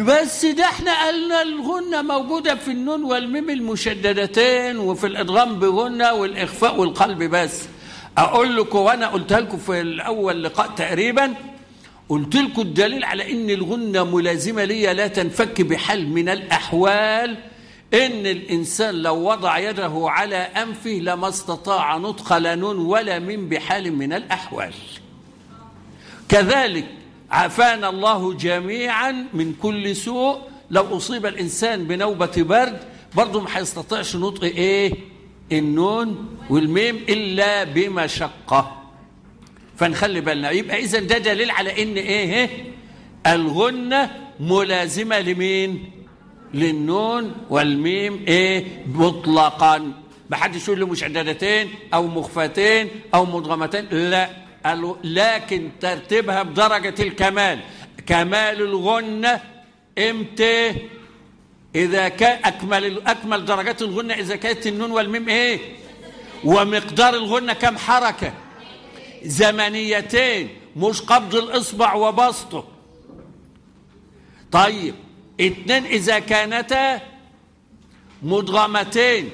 بس ده إحنا قلنا الغنة موجودة في النون والميم المشددتين وفي الإدغام بغنة والإخفاء والقلب بس. أقول لكم وأنا قلتها لكم في الأول لقاء تقريبا قلت لكم الدليل على إن الغنة ملازمة لي لا تنفك بحال من الأحوال إن الإنسان لو وضع يده على أنفه لما استطاع نطق لا نون ولا من بحال من الأحوال. كذلك عافانا الله جميعا من كل سوء. لو أصيب الإنسان بنوبة برد برضه ما هيستطيعش نطق إيه؟ النون والميم إلا بمشقة. فنخلي بالنا. يبقى إذا ده دليل على إن إيه؟ الغنة ملازمة لمين؟ للنون والميم إيه؟ مطلقا. ما حدش يقول له مشددتين أو مخفتين أو مدغمتين لا. لكن ترتيبها بدرجة الكمال. كمال الغنة إمتى؟ إذا كان أكمل أكمل درجات الغنة إذا كانت النون والميم إيه؟ ومقدار الغنة كم حركة؟ زمنيتين مش قبض الإصبع وبسطه. طيب اتنين إذا كانتا مدغمتين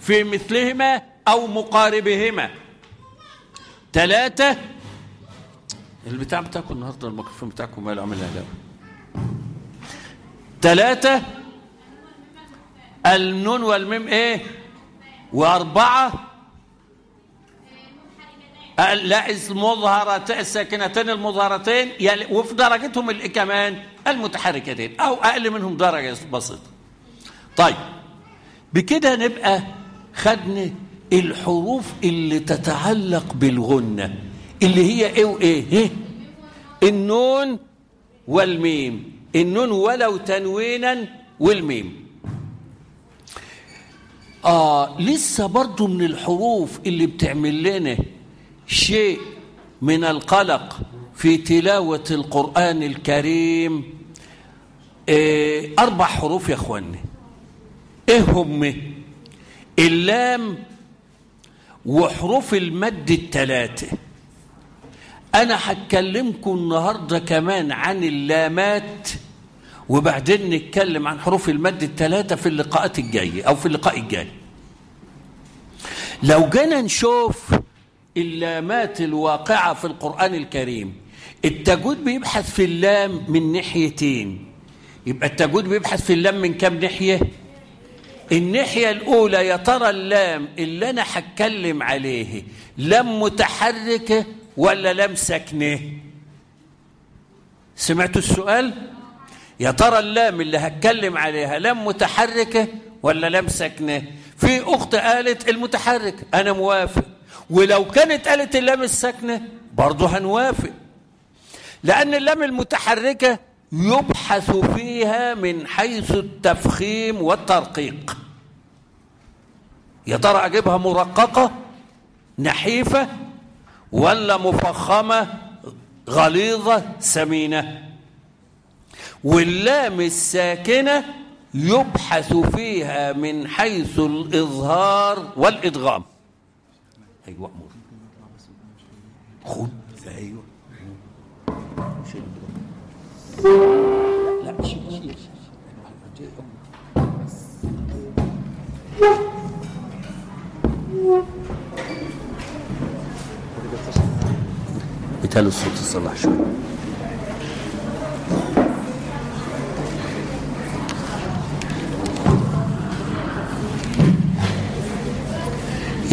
في مثلهما أو مقاربهما. ثلاثة البتاع بتاعكم النهارده الميكروفون بتاعكم ماله عامل لا ثلاثة النون والميم إيه؟ وأربعة لاحظ المظهرتين الساكنتين المظهرتين وفي درجتهم كمان المتحركتين أو أقل منهم درجة بسيطة. طيب بكده نبقى خدنا الحروف اللي تتعلق بالغنة اللي هي إيه وإيه إيه النون والميم. النون ولو تنوينا والميم. آه لسه برضو من الحروف اللي بتعمل لنا شيء من القلق في تلاوة القرآن الكريم. آه أربع حروف يا أخواني. إيه هم؟ اللام وحروف المد الثلاثة أنا هتكلمكم النهاردة كمان عن اللامات وبعدين نتكلم عن حروف المد الثلاثة في اللقاءات الجاية أو في اللقاء الجاي. لو جينا نشوف اللامات الواقعة في القرآن الكريم. التجويد بيبحث في اللام من ناحيتين. يبقى التجويد بيبحث في اللام من كم ناحية؟ الناحية الأولى يا ترى اللام اللي أنا هتكلم عليه لام متحركة ولا لام ساكنة؟ سمعتوا السؤال؟ يا ترى اللام اللي هتكلم عليها لام متحركة ولا لام ساكنة؟ في أخت قالت المتحرك. أنا موافق. ولو كانت قالت اللام الساكنة برضه هنوافق. لأن اللام المتحركة يبحث فيها من حيث التفخيم والترقيق. يا ترى أجيبها مرققة نحيفة ولا مفخمة غليظة سمينة؟ واللام الساكنة يبحث فيها من حيث الإظهار والإدغام. أيوة أمور خد أيوة. لا شيل شيل بالتالي الصوت يصلح شوي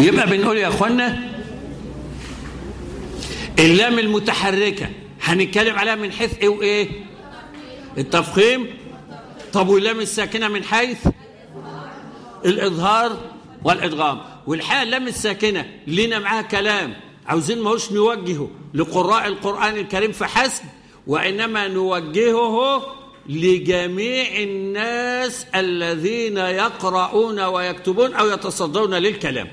يبقى بنقول يا اخوانا اللام المتحركة هنتكلم عليها من حيث إيه وإيه؟ التفخيم. طب واللام الساكنة من حيث؟ الإظهار والإدغام. والحقيقة اللام الساكنة لنا معاها كلام عاوزين ماهوش نوجهه لقراء القرآن الكريم فحسب وإنما نوجهه لجميع الناس الذين يقرؤون ويكتبون أو يتصدون للكلام.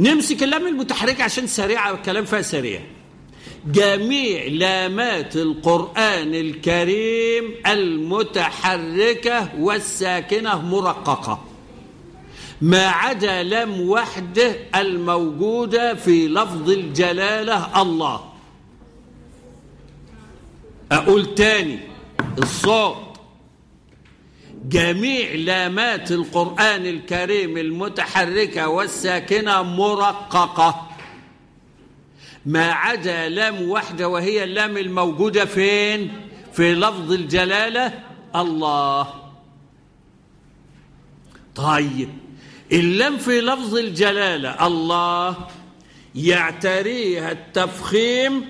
نمسك اللام المتحركة عشان سريعة الكلام فيها سريع. جميع لامات القرآن الكريم المتحركة والساكنة مرققة. ما عدا لم وحده الموجودة في لفظ الجلالة الله. أقول تاني الصوت. جميع لامات القرآن الكريم المتحركة والساكنة مرققة. ما عدا لام واحدة وهي اللام الموجودة فين؟ في لفظ الجلالة؟ الله. طيب اللام في لفظ الجلالة الله يعتريها التفخيم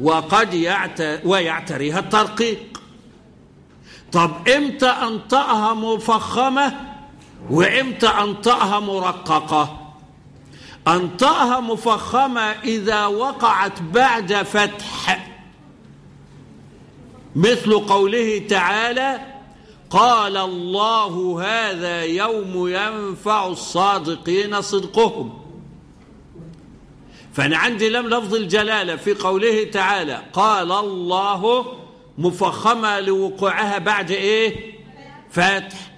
وقد يعت... ويعتريها الترقيق. طب إمتى انطقها مفخمة وامتى انطقها مرققة؟ أنطقها مفخمة إذا وقعت بعد فتح. مثل قوله تعالى قال الله هذا يوم ينفع الصادقين صدقهم. فأنا عندي لم لفظ الجلالة في قوله تعالى قال الله مفخمة لوقوعها بعد إيه؟ فتح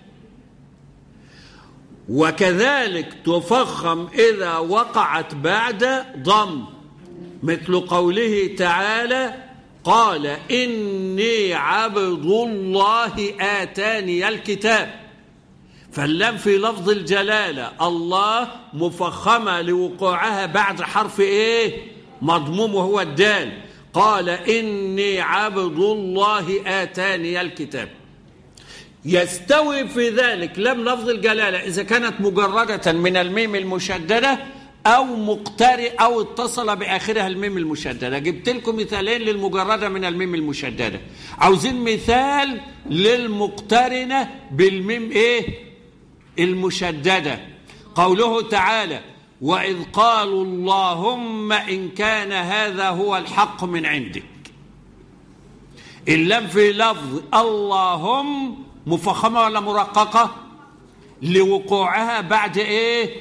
وكذلك تفخم إذا وقعت بعد ضم مثل قوله تعالى قال إني عبد الله آتاني الكتاب. فاللام في لفظ الجلالة الله مفخمة لوقوعها بعد حرف إيه؟ مضموم وهو الدال. قال إني عبد الله آتاني الكتاب. يستوي في ذلك لم لفظ الجلالة إذا كانت مجردة من الميم المشددة أو مقترئ أو اتصل بآخرها الميم المشددة. جبت لكم مثالين للمجردة من الميم المشددة. عاوزين مثال للمقترنة بالميم إيه؟ المشددة. قوله تعالى وإذ قالوا اللهم إن كان هذا هو الحق من عندك. اللام في لفظ اللهم مفخمة ولا مرققة؟ لوقوعها بعد إيه؟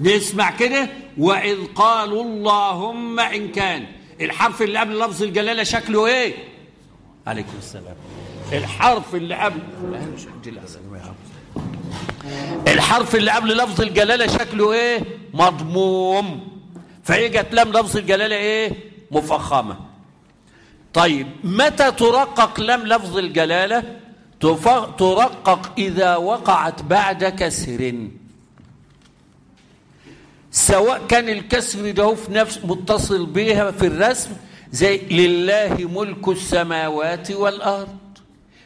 نسمع كده. وإذ قالوا اللهم إن كان. الحرف اللي قبل لفظ الجلالة شكله إيه؟ عليكم السلام. الحرف اللي قبل. الحرف اللي قبل لفظ الجلالة شكله إيه؟ مضموم. فاجت لام لفظ الجلالة إيه؟ مفخمة. طيب متى ترقق لام لفظ الجلالة؟ ترقق إذا وقعت بعد كسر. سواء كان الكسر ده في نفس متصل بها في الرسم زي لله ملك السماوات والأرض.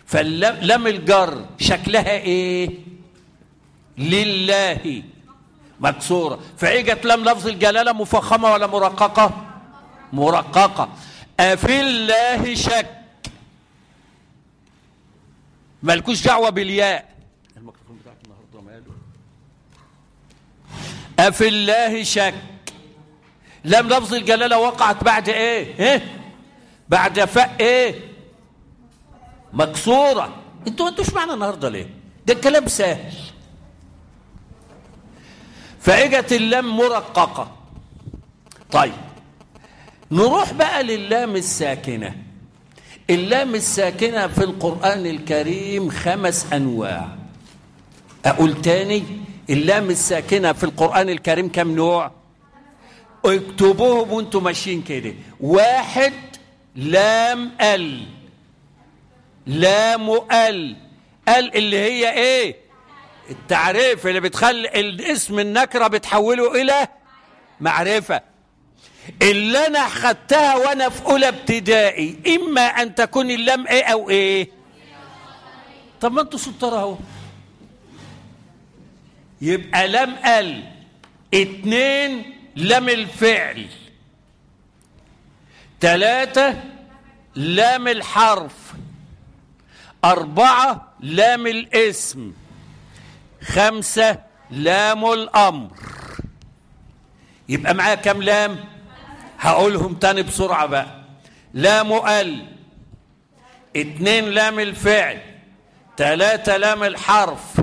فلم الجر شكلها إيه؟ لله. مكسورة. فاجت لم لفظ الجلالة مفخمة ولا مرققة؟ مرققة. أفي الله شك. مالكوش دعوة بالياء. الميكروفون بتاعك النهارده ماله؟ أفي الله شك. لم لفظ الجلالة وقعت بعد إيه؟ إيه؟ بعد فاء إيه؟ مكسورة. أنتوا أنتوا معنا النهارده ليه؟ ده الكلام سهل. فاجت اللام مرققة. طيب نروح بقى للام الساكنة. اللام الساكنة في القرآن الكريم خمس أنواع. أقول تاني اللام الساكنة في القرآن الكريم كم نوع؟ اكتبوهم وأنتم ماشيين كده. واحد لام ال. لام ال. ال اللي هي إيه؟ التعريف اللي بتخلي الاسم النكرة بتحوله إلى معرفة. اللي أنا خدتها وأنا في أولى ابتدائي إما أن تكون اللام إيه أو إيه طب ما أنتوا شطار أهو. يبقى لام ال اتنين لام الفعل. تلاتة لام الحرف. أربعة لام الاسم. خمسة لام الأمر. يبقى معايا كام لام؟ هقولهم تاني بسرعة بقى. لام ال اتنين لام الفعل تلاتة لام الحرف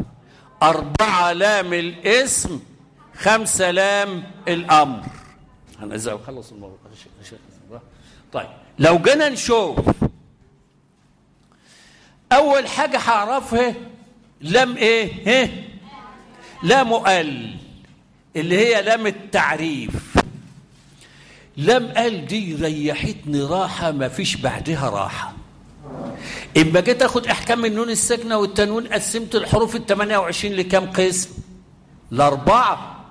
أربعة لام الاسم خمسة لام الأمر. أنا إذا أخلص الموضوع. طيب لو جينا نشوف أول حاجة هعرفها لام إيه؟ إيه؟ لام ال اللي هي لام التعريف لام ال دي ريحتني راحة ما فيش بعدها راحة إما جيت أخد أحكام النون الساكنة والتنوين قسمت الحروف ال 28 لكام قسم؟ لأربعة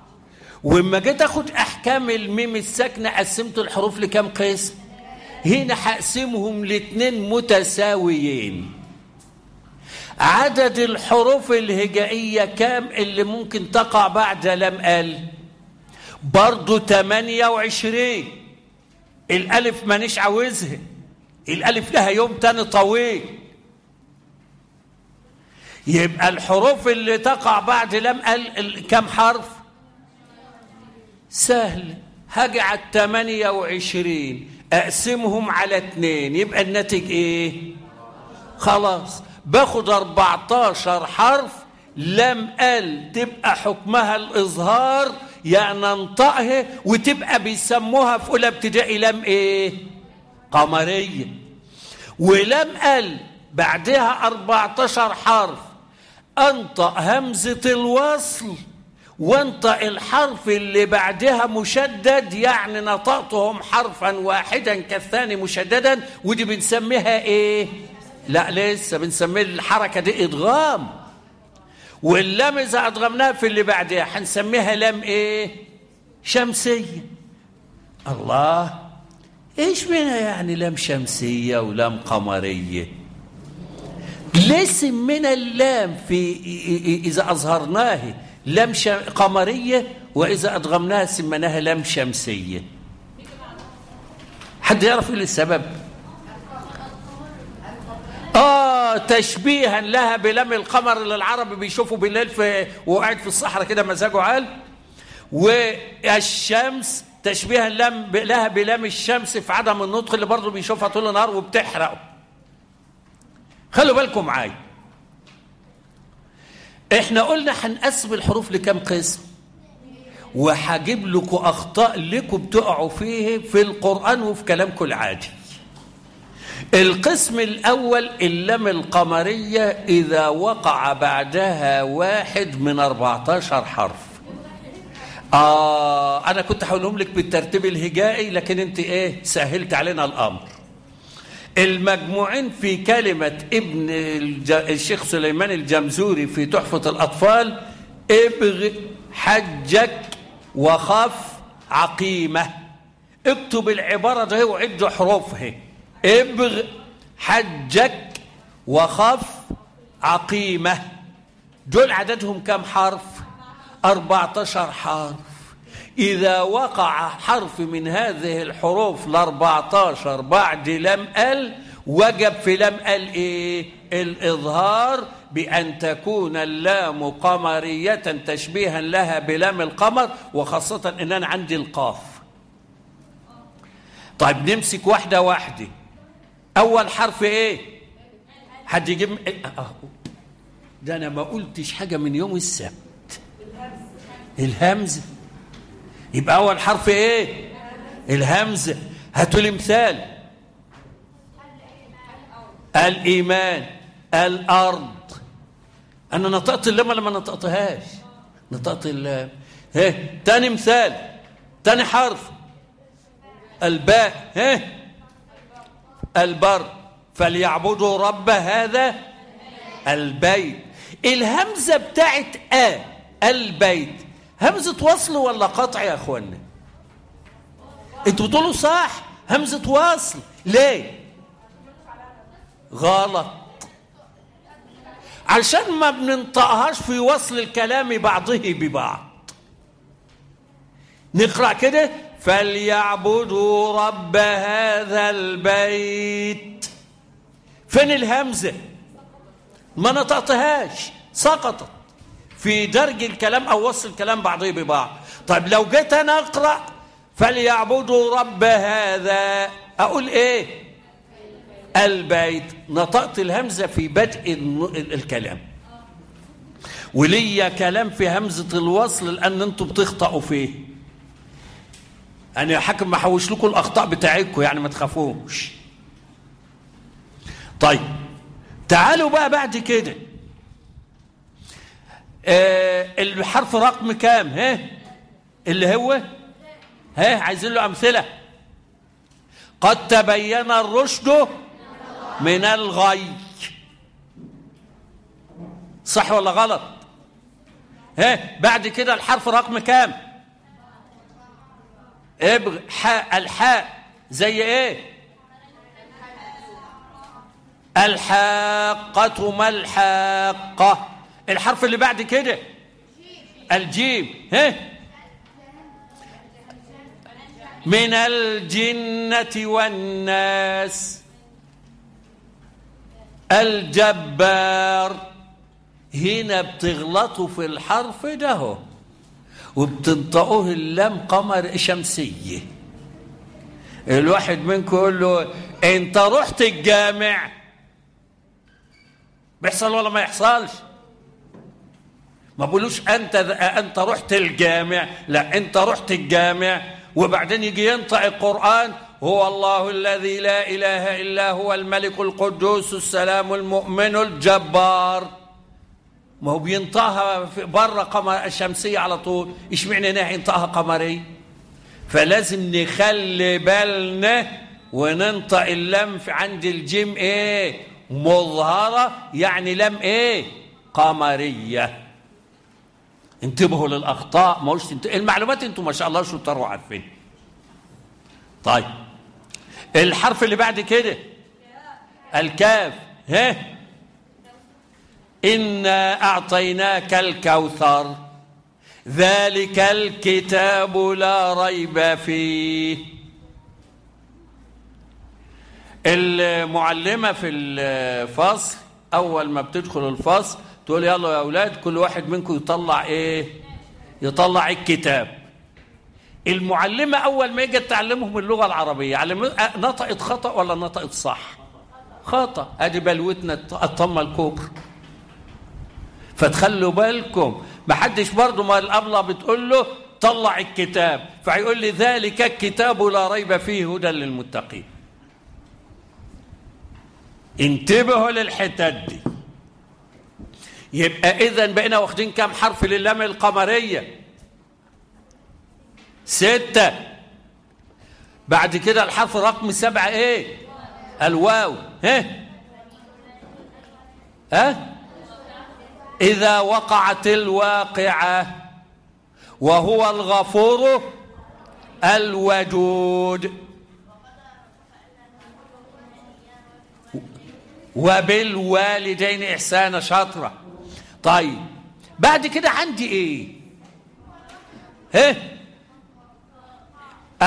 وإما جيت أخد أحكام الميم الساكنة قسمت الحروف لكام قسم؟ هنا هقسمهم لاتنين متساويين عدد الحروف الهجائية كام اللي ممكن تقع بعد لم ال؟ برضو 28 الألف مانيش عاوزها. الألف لها يوم تاني طويل. يبقى الحروف اللي تقع بعد لم ال كم حرف؟ سهل. هاجي على 28 أقسمهم على اتنين. يبقى الناتج إيه؟ خلاص. باخد 14 حرف لم أل تبقى حكمها الإظهار يعني ننطقها وتبقى بيسموها في أولى ابتدائي لم إيه؟ قمرية. ولم أل بعدها 14 حرف. انطق همزة الوصل وانطق الحرف اللي بعدها مشدد يعني نطقتهم حرفا واحدا كالثاني مشددا ودي بنسميها إيه؟ لا لسه بنسميه الحركة دي إدغام. واللام إذا أدغمناها في اللي بعدها هنسميها لام إيه؟ شمسية. الله إيش منها يعني لام شمسية ولام قمرية؟ ليه سمينا اللام في إذا اظهرناه لم ش... قمرية وإذا أدغمناها سميناها لم شمسية. حد يعرف إيه السبب آه تشبيها لها بلم القمر اللي العرب بيشوفوا بالليل في وقاعد في الصحراء كده مزاجه عال. والشمس تشبيها لها بلم الشمس في عدم النطق اللي برضه بيشوفها طول النهار وبتحرقه. خلوا بالكم معايا. إحنا قلنا هنقسم الحروف لكام قسم؟ وهجيب لكم أخطاء لكم بتقعوا فيه في القرآن وفي كلامكم العادي القسم الأول اللام القمرية إذا وقع بعدها واحد من 14 حرف. آه أنا كنت هقولهم لك بالترتيب الهجائي لكن أنت إيه سهلت علينا الأمر. المجموعين في كلمة ابن. الشيخ سليمان الجمزوري في تحفة الأطفال ابغ حجك وخف عقيمة. اكتب العبارة ده وعد حروفها. ابغ حجك وخف عقيمة. دول عددهم كم حرف؟ 14 حرف. إذا وقع حرف من هذه الحروف ال 14 بعد لم أل وجب في لم أل إيه؟ الإظهار بأن تكون اللام قمرية تشبيها لها بلام القمر وخاصة إن أنا عندي القاف. طيب نمسك واحدة واحدة. أول حرف إيه؟ حد يجيب آه. ده أنا ما قلتش حاجة من يوم السبت. الهمزة يبقى أول حرف إيه؟ الهمزة هاتوا لي مثال. الإيمان الأرض. أنا نطقت اللام ولا ما نطقتهاش؟ نطقت اللام. إيه؟ تاني مثال. تاني حرف. الباء. إيه؟ البر فليعبدوا رب هذا البيت. الهمزة بتاعت آ البيت. همزة وصل ولا قطع يا اخوانا أنتوا بتقولوا صح همزة وصل. ليه؟ غلط. عشان ما بننطقهاش في وصل الكلام بعضه ببعض. نقرأ كده. فليعبدوا رب هذا البيت. فين الهمزة؟ ما نطقتهاش سقطت. في درج الكلام أو وصل الكلام بعضه ببعض. طيب لو جيت أنا أقرأ فليعبدوا رب هذا أقول إيه؟ البيت. نطقت الهمزة في بدء الكلام. وليا كلام في همزة الوصل لأن أنتم بتخطئوا فيه. أنا حكم ما حوش لكم الأخطاء بتاعتكم يعني ما تخافوش. طيب تعالوا بقى بعد كده. آه الحرف رقم كام؟ ها؟ اللي هو؟ ها؟ عايزين له أمثلة. قد تبين الرشد من الغي. صح ولا غلط؟ ها؟ بعد كده الحرف رقم كام؟ ابغ حاء الحاء زي إيه؟ الحاقة ما الحاقة. الحرف اللي بعد كده؟ الجيم. ها؟ من الجنة والناس. الجبار. هنا بتغلطوا في الحرف ده وبتنطقوه اللام قمر شمسية. الواحد منكم يقول له أنت رحت الجامع؟ بيحصل ولا ما يحصلش. ما بقولوش أنت أنت رحت الجامع. لا أنت رحت الجامع. وبعدين يجي ينطق القرآن هو الله الذي لا إله إلا هو الملك القدوس السلام المؤمن الجبار. ما هو بينطقها بره قمر الشمسية على طول. اشمعنى هنا ينطقها قمري؟ فلازم نخلي بالنا وننطق اللام عند الجيم إيه؟ مظهرة يعني لم إيه؟ قمرية. انتبهوا للأخطاء. ما انت... المعلومات أنتم ما شاء الله شطار وعارفين طيب. الحرف اللي بعد كده؟ الكاف. ها؟ إنا أعطيناك الكوثر. ذلك الكتاب لا ريب فيه. المعلمة في الفصل أول ما بتدخل الفصل تقول يلا يا أولاد كل واحد منكم يطلع إيه؟ يطلع الكتاب. المعلمة أول ما يجي تعلمهم اللغة العربية نطقت خطأ ولا نطقت صح؟ خطأ. أدي بلوتنا الطمة الكبرى. فتخلوا بالكم. ما حدش برضه ما الأبلة بتقول له طلع الكتاب. فيقول لي ذلك الكتاب لا ريب فيه هدى للمتقين. انتبهوا للحتت دي. يبقى اذا بقينا واخدين كام حرف للام القمرية؟ ستة. بعد كده الحرف رقم سبعة إيه؟ الواو. ها؟ ها؟ إذا وقعت الواقعة وهو الغفور الودود وبالوالدين إحسانا شاطرة طيب بعد كده عندي إيه؟ ها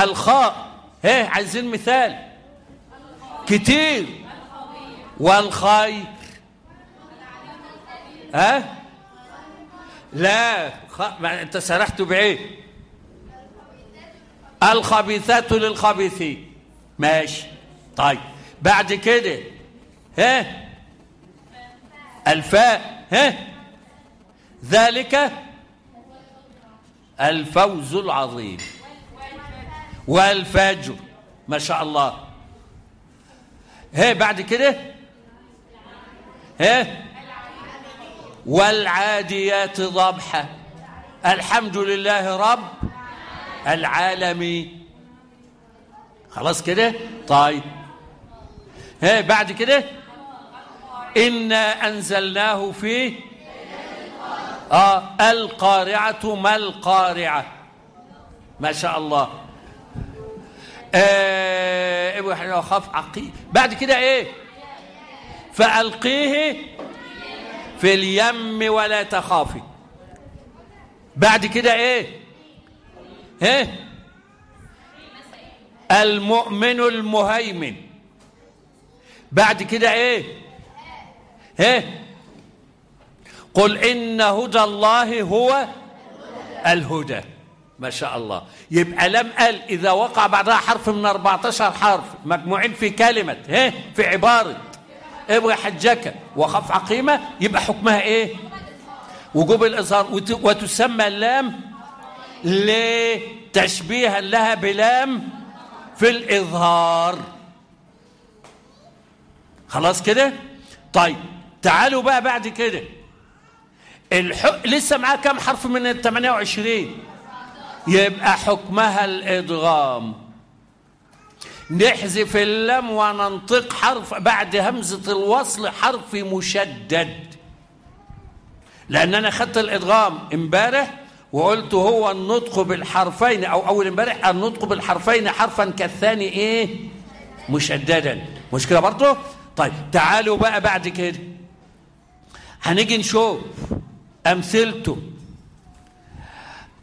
الخاء. ها عايزين مثال. كتير. والخير. ها؟ لا خ... ما انت سرحت بايه الخبيثات للخبيثين. ماشي. طيب بعد كده ها؟ الفاء ها؟ ذلك الفوز العظيم. والفجر. ما شاء الله. ها بعد كده؟ ها؟ والعاديات ضبحا الحمد لله رب العالمين. خلاص كده؟ طيب. ها بعد كده؟ إنا أنزلناه في آه القارعة ما القارعة. ما شاء الله. آه خاف عقيل بعد كده إيه؟ فألقيه في اليم ولا تخافي. بعد كده إيه؟ إيه؟ المؤمن المهيمن. بعد كده إيه؟ إيه؟ قل إن هدى الله هو الهدى. ما شاء الله. يبقى لم قال إذا وقع بعدها حرف من 14 حرف. مجموعين في كلمة. ها في عبارة. ابغي حجك وخف عقيمة يبقى حكمها إيه؟ وجوب الإظهار. وتسمى اللام ليه تشبيها لها بلام في الإظهار. خلاص كده؟ طيب تعالوا بقى بعد كده. الح... لسه معاه كام حرف من ال 28 يبقى حكمها الإدغام. نحذف اللام وننطق حرف بعد همزة الوصل حرف مشدد. لأن أنا خدت الإدغام امبارح وقلت هو النطق بالحرفين أو أول امبارح النطق بالحرفين حرفا كالثاني إيه؟ مشددا. مش كده برضه؟ طيب تعالوا بقى بعد كده. هنيجي نشوف أمثلته.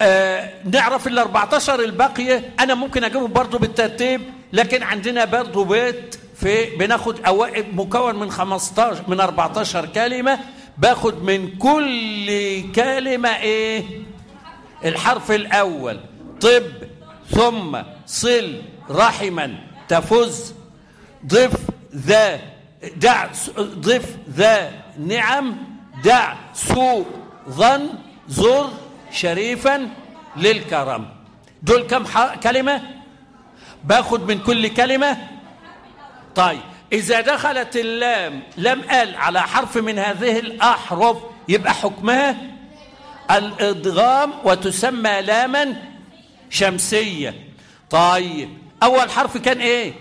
آه نعرف ال 14 الباقية. أنا ممكن أجيبهم برضه بالترتيب؟ لكن عندنا برضه بيت في بناخد اوائل مكون من 15 من 14 كلمة باخد من كل كلمة إيه؟ الحرف الأول. طب ثم صل رحما تفز ضف ذا دع ضف ذا نعم دع سوء ظن زر شريفا للكرم. دول كم كلمة؟ باخد من كل كلمة؟ طيب إذا دخلت اللام لم قال على حرف من هذه الأحرف يبقى حكمها الإدغام وتسمى لاما شمسية. طيب أول حرف كان إيه؟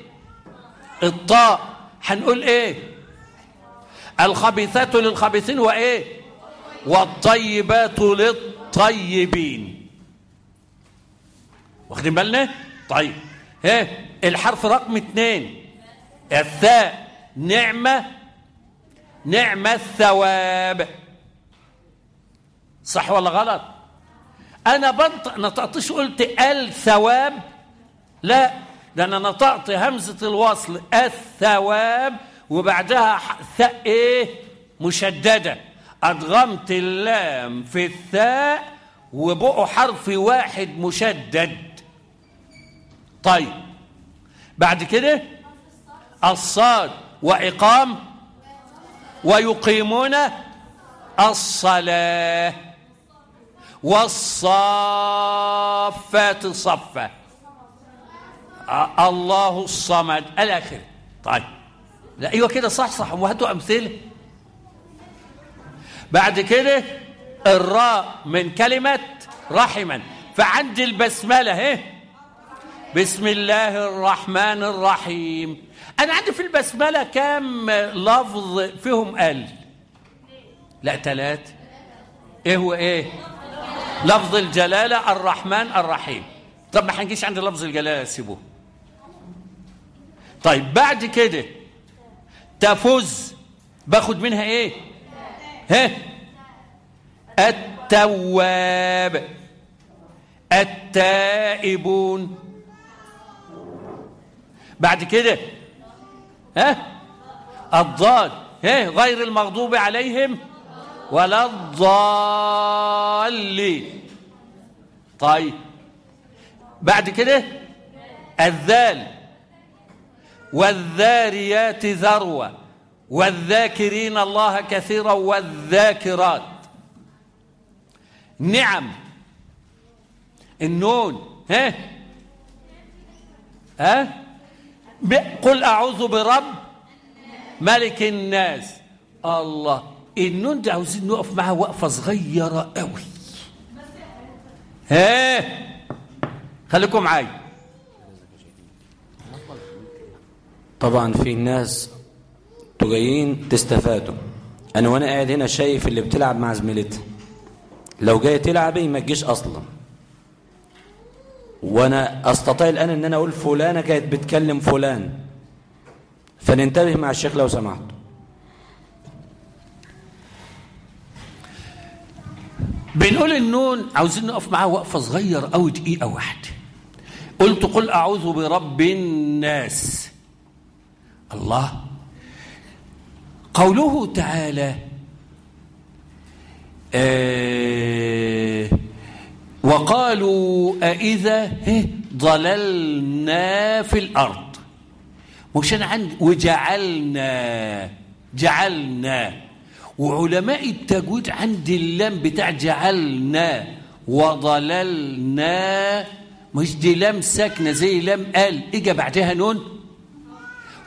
الطاء. هنقول إيه؟ الخبيثات للخبيثين وإيه؟ والطيبات للطيبين. واخدين بالنا؟ طيب ها الحرف رقم اثنين الثاء نعمة نعمة الثواب. صح ولا غلط؟ أنا بنطق نطقتش قلت الثواب لا ده أنا نطقت همزة الوصل الثواب وبعدها ثاء إيه؟ مشددة. أدغمت اللام في الثاء وبقوا حرف واحد مشدد. طيب. بعد كده الصاد وإقام ويقيمون الصلاة والصافات صفا الله الصمد. الآخر. طيب. لا أيوة كده صح صح. وهاتوا أمثلة. بعد كده الراء من كلمة رحما. فعندي البسملة اهي بسم الله الرحمن الرحيم. أنا عندي في البسملة كام لفظ فيهم أل؟ لا ثلاث إيه هو إيه؟ لفظ الجلالة الرحمن الرحيم. طب ما هنجيش عند لفظ الجلالة سيبوه. طيب بعد كده تفوز. باخد منها إيه؟ ها؟ التواب. التائبون. بعد كده. ها؟ الضاد ها غير المغضوب عليهم ولا الضالين. طيب. بعد كده الذال. والذاريات ذروة. والذاكرين الله كثيرا والذاكرات. نعم. النون. ها؟ ها؟ قل أعوذ برب ملك الناس. الله. النون دي عاوزين نقف معها وقفة صغيرة قوي. ها؟ خليكم معايا. طبعا في ناس جايين تستفادوا. أنا وأنا قاعد هنا شايف اللي بتلعب مع زميلتها. لو جاي تلعبي ما تجيش أصلا. وأنا أستطيع الآن إن أنا أقول فلانة كانت بتكلم فلان. فننتبه مع الشيخ لو سمحت. بنقول النون عاوزين نقف معاه وقفة صغيرة قوي دقيقة واحدة. قلت قل أعوذ برب الناس. الله. قوله تعالى آه وقالوا أإذا ضللنا في الأرض. مش أنا عندي وجعلنا جعلنا. وعلماء التجويد عند اللام بتاع جعلنا وضللنا. مش دي لام ساكنة زي لام قال اجى بعدها نون.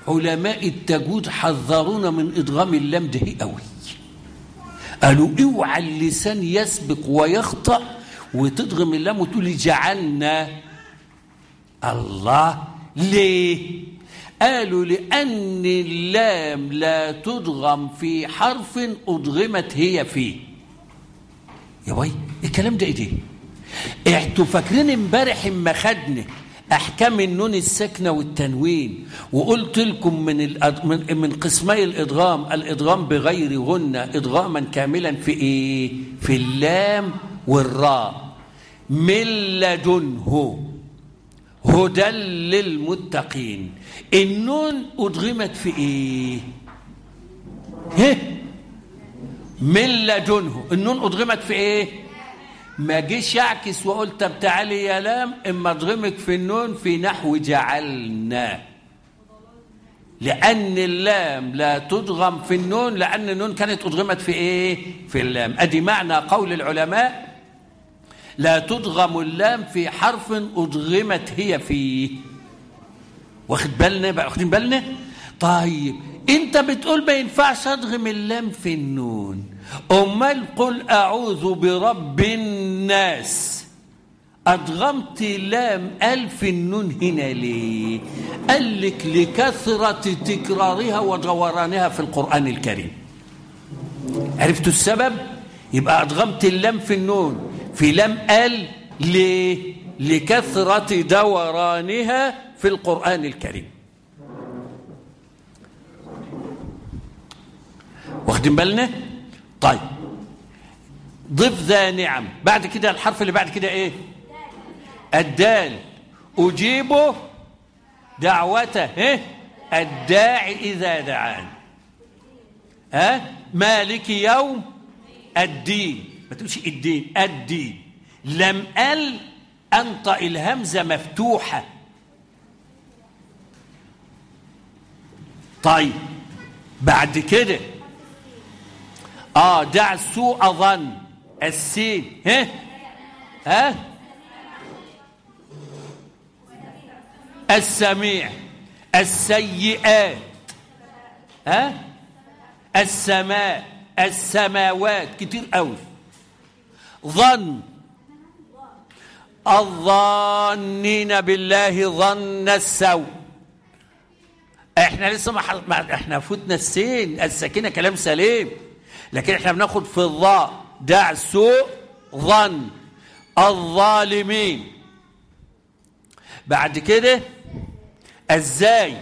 علماء التجويد حذرونا من ادغام اللام ده قوي قالوا اوعى اللسان يسبق ويخطأ وتدغم اللام وتقولي جعلنا الله. ليه؟ قالوا لأن اللام لا تدغم في حرف أدغمت هي فيه. يا باي الكلام ده إيه ده أنتوا فاكرين امبارح اما خدنا أحكام النون الساكنة والتنوين وقلت لكم من الأد... من من قسمي الادغام الادغام بغير غنه ادغاما كاملا في إيه؟ في اللام. والراء. من لدنه هدى للمتقين. النون أدغمت في إيه؟ هه من لدنه. النون أدغمت في إيه؟ ما جيش اعكس واقول طب تعالي يا لام إما أدغمك في النون في نحو جعلنا. لأن اللام لا تدغم في النون لأن النون كانت أدغمت في إيه؟ في اللام. أدي معنى قول العلماء لا تدغم اللام في حرف ادغمت هي فيه. واخد بالنا بقى؟ واخدين بالنا؟ طيب انت بتقول ما ينفعش ادغم اللام في النون. أمال قل أعوذ برب الناس. ادغمت لام ألف النون هنا ليه؟ قال لك لكثرة تكرارها ودورانها في القرآن الكريم. عرفتوا السبب؟ يبقى ادغمت اللام في النون. في لام أل ليه لكثرة دورانها في القرآن الكريم. واخدين بالنا؟ طيب. ضف ذا نعم. بعد كده الحرف اللي بعد كده إيه؟ الدال. أجيبه دعوته إيه؟ الداعي إذا دعان. ها؟ مالك يوم الدين. ما تقولش الدين الدين. لم أل أنطق الهمزة مفتوحة. طيب بعد كده. آه دع سوء ظن. السين. ها؟ ها؟ السميع. السيئات. ها؟ السماء. السماوات. كتير قوي. ظن. الظانين بالله ظن السوء. إحنا لسه ما, إحنا فوتنا السين السكينة كلام سليم. لكن إحنا بناخد في الضاء دع سوء ظن. الظالمين. بعد كده إزاي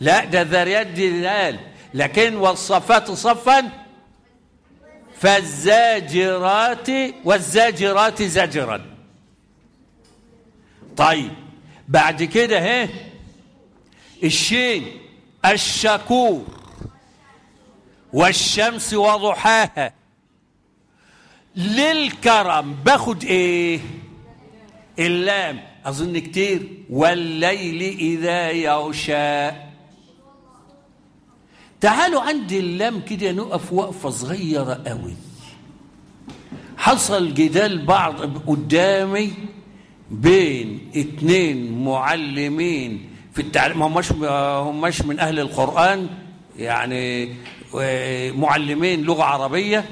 لا ده ذريات دي قال لكن والصفات صفا فالزاجرات والزاجرات زجرا طيب بعد كده ها الشين الشكور والشمس وضحاها. للكرم باخد إيه؟ اللام. أظن كتير. والليل إذا يغشى. تعالوا عند اللام كده نقف وقفة صغيرة قوي. حصل جدال بعض قدامي بين اتنين معلمين في التعليم. ما هماش هماش من أهل القرآن يعني معلمين لغة عربية.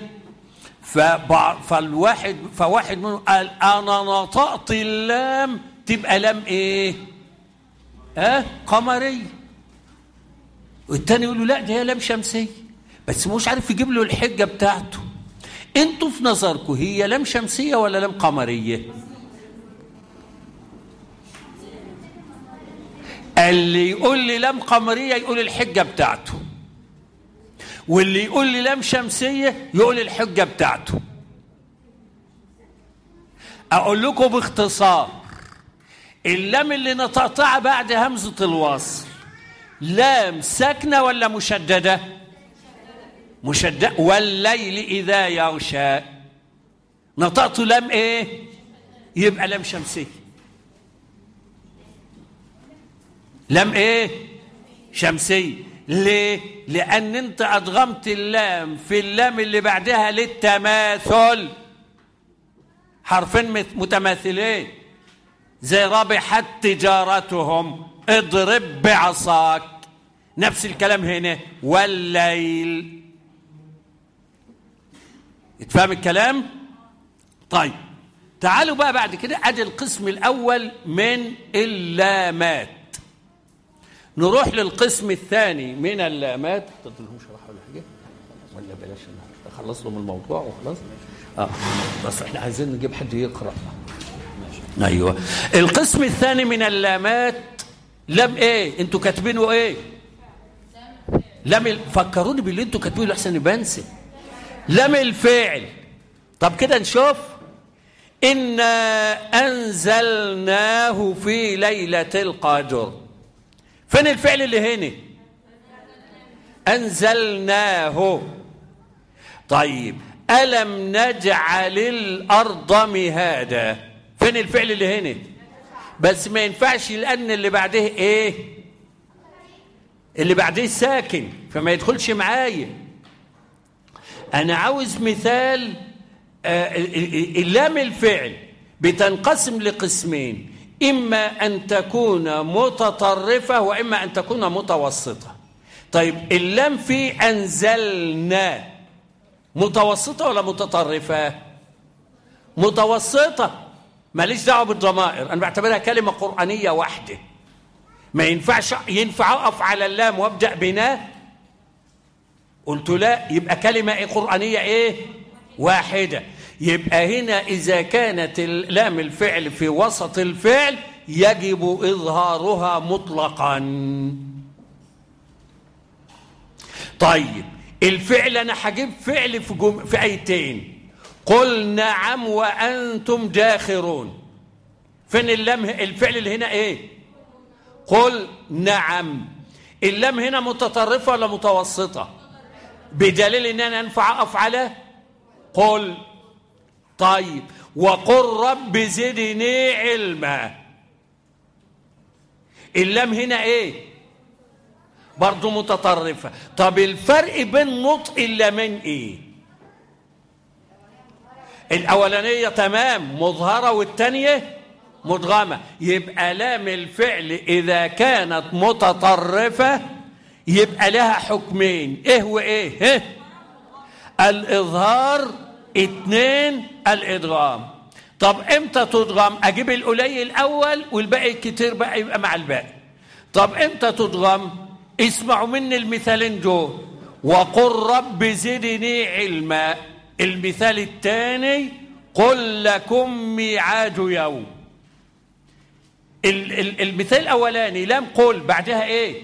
فالواحد فواحد منهم قال أنا نطقت اللام. تبقى لام إيه؟ آه قمرية. والتاني يقول له لا دي هي لام شمسية. بس مش عارف يجيب له الحجة بتاعته. أنتوا في نظركم هي لام شمسية ولا لام قمرية؟ اللي يقول لي لام قمرية يقول الحجة بتاعته. واللي يقول لي لام شمسية يقول الحجة بتاعته. أقول لكم باختصار اللام اللي نطقتها بعد همزة الوصل لام ساكنه ولا مشددة. مشدده والليل إذا يغشى. نطقت لام إيه؟ يبقى لام شمسيه لام إيه؟ شمسيه ليه؟ لأن أنت ادغمت اللام في اللام اللي بعدها للتماثل. حرفين متماثلين. زي ربحت تجارتهم. اضرب بعصاك. نفس الكلام هنا. والليل. اتفهم الكلام؟ طيب. تعالوا بقى بعد كده أدي القسم الأول من اللامات. نروح للقسم الثاني من اللامات. تدلهم شرح ولا حاجة؟ ولا بلاش خلص لهم الموضوع وخلاص؟ آه. بس إحنا عايزين نجيب حد يقرأ. أيوه. القسم الثاني من اللامات لم إيه؟ أنتوا كاتبينه إيه؟ لم فكروني باللي أنتوا كاتبينه احسن بنسى لم الفعل. طب كده نشوف. إنا أنزلناه في ليلة القدر. فين الفعل اللي هنا؟ أنزلناه. طيب. ألم نجعل الأرض مهادا؟ فين الفعل اللي هنا؟ بس ما ينفعش لأن اللي بعده إيه؟ اللي بعديه ساكن فما يدخلش معايا. أنا عاوز مثال اللام الفعل بتنقسم لقسمين إما أن تكون متطرفة وإما أن تكون متوسطة. طيب اللام في أنزلنا متوسطة ولا متطرفة؟ متوسطة. ماليش دعوة بالضمائر أنا بعتبرها كلمة قرآنية واحدة. ما ينفعش ينفع أقف على اللام وأبدأ بنا؟ قلت لا يبقى كلمة إيه؟ قرآنية إيه؟ واحدة. يبقى هنا إذا كانت لام الفعل في وسط الفعل يجب إظهارها مطلقا. طيب الفعل أنا هجيب فعل في جم... في أيتين. قل نعم وأنتم داخرون فين اللام الفعل اللي هنا إيه؟ قل نعم. اللام هنا متطرفة ولا متوسطة؟ بدليل إن أنا أنفع أفعله؟ قل. طيب. وقل رب زدني علما. اللام هنا إيه؟ برضو متطرفة. طب الفرق بين نطق اللامين إيه؟ الأولانية تمام مظهرة والتانية مدغمة. يبقى لام الفعل إذا كانت متطرفة يبقى لها حكمين. إيه وإيه؟ إيه؟ الإظهار اتنين الإدغام. طب إمتى تدغم؟ أجيب القليل الأول والباقي الكتير بقى يبقى مع الباقي. طب إمتى تدغم؟ اسمعوا مني المثالين دول. وقل رب زدني علما. المثال الثاني قل لكم ميعاد يوم. المثال الأولاني لم قل بعدها إيه؟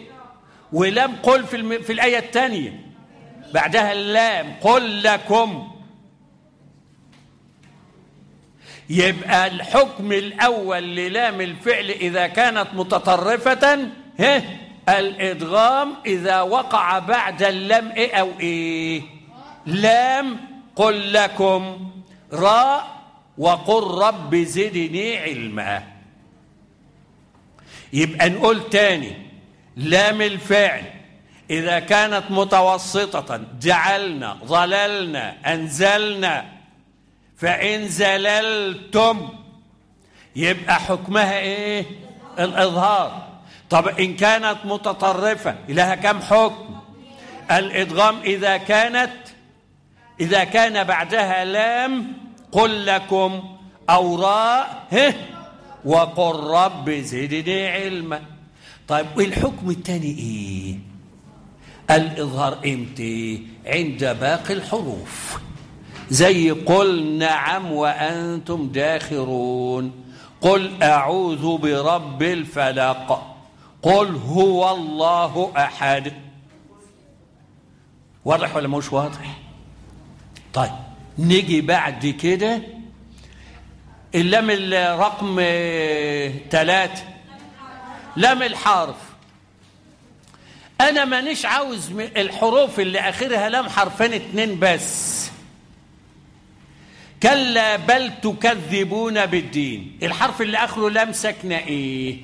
ولم قل في. في الآية الثانية. بعدها اللام قل لكم. يبقى الحكم الأول للام الفعل إذا كانت متطرفة ها؟ الإدغام إذا وقع بعد اللام إيه أو إيه؟ لام قل لكم راء وقل رب زدني علما. يبقى نقول تاني لام الفعل. إذا كانت متوسطة جعلنا ظللنا أنزلنا فإن زللتم يبقى حكمها إيه؟ الإظهار. طب إن كانت متطرفة لها كم حكم؟ الإدغام إذا كانت إذا كان بعدها لام قل لكم أو راء وقل رب زدني علما. طيب الحكم الثاني إيه؟ الإظهار إمتى؟ عند باقي الحروف. زي قل نعم وأنتم داخرون. قل أعوذ برب الفلق. قل هو الله أحد. واضح ولا مش واضح؟ طيب نيجي بعد كده. اللام الرقم ثلاثة لام الحرف. أنا مانيش عاوز الحروف اللي آخرها لام حرفين اتنين بس. كلا بل تكذبون بالدين. الحرف اللي آخره لام ساكنة إيه؟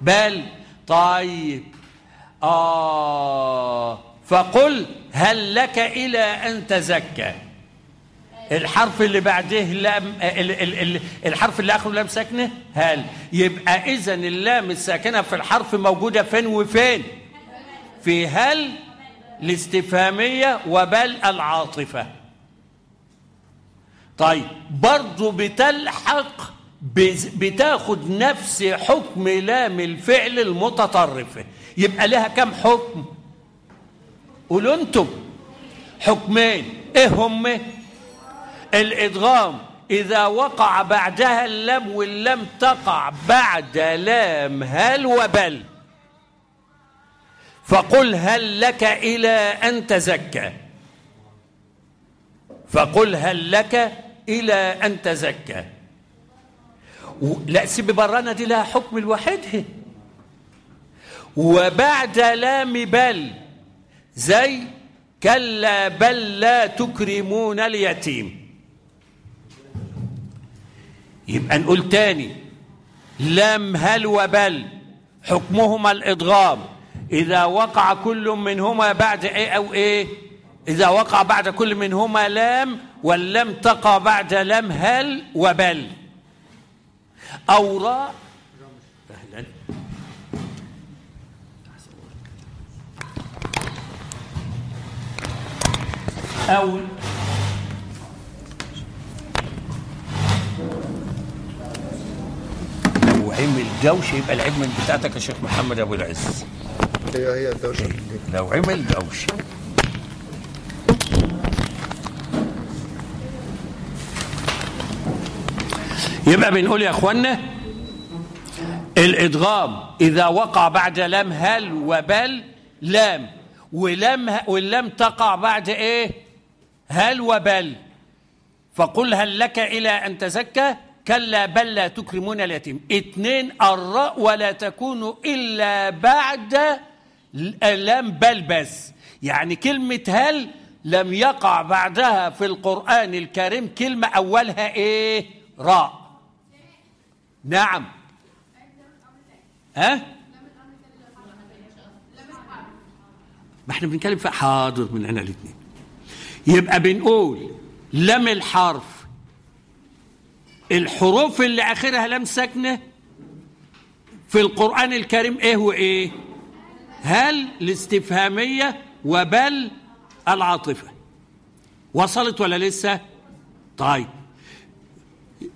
بل. طيب. آه. فقل هل لك إلى أن تزكى؟ الحرف اللي بعده لام الحرف اللي آخره لام ساكنة؟ هل. يبقى إذا اللام الساكنة في الحرف موجودة فين وفين؟ في هل الاستفهامية وبل العاطفة. طيب برضه بتلحق بتاخد نفس حكم لام الفعل المتطرفة يبقى لها كم حكم؟ قولوا أنتم. حكمين. إيه هم؟ الإدغام إذا وقع بعدها اللام واللام تقع بعد لام هل وبل. فقل هل لك إلى أن تزكى. فقل هل لك إلى أن تزكى. لا سيب برانا دي لها حكم لوحدها وبعد لام بل زي كلا بل لا تكرمون اليتيم. يبقى نقول تاني. لام هل وبل حكمهما الإضغام. إذا وقع كل منهما بعد إيه أو إيه إذا وقع بعد كل منهما لام واللم تقع بعد لم هل وبل. أو راء أو عمل دوش يبقى العمل بتاعتك يا شيخ محمد أبو العز. هي هي الدوشة لو عمل دوش يبقى بنقول يا اخوانا الادغام إذا وقع بعد لام هل وبل لام ولم واللم تقع بعد إيه؟ هل وبل. فقل هل لك إلى أن تزكى؟ كلا بل لا تكرمون اليتيم. اتنين الراء ولا تكون إلا بعد لم بل بس. يعني كلمة هل لم يقع بعدها في القرآن الكريم كلمة أولها إيه؟ راء. نعم. ها؟ ما إحنا بنتكلم في حاضر من هنا الاثنين. يبقى بنقول لم الحرف الحروف اللي آخرها لم ساكنة في القرآن الكريم إيه وايه هل الاستفهامية وبل العاطفة. وصلت ولا لسه؟ طيب.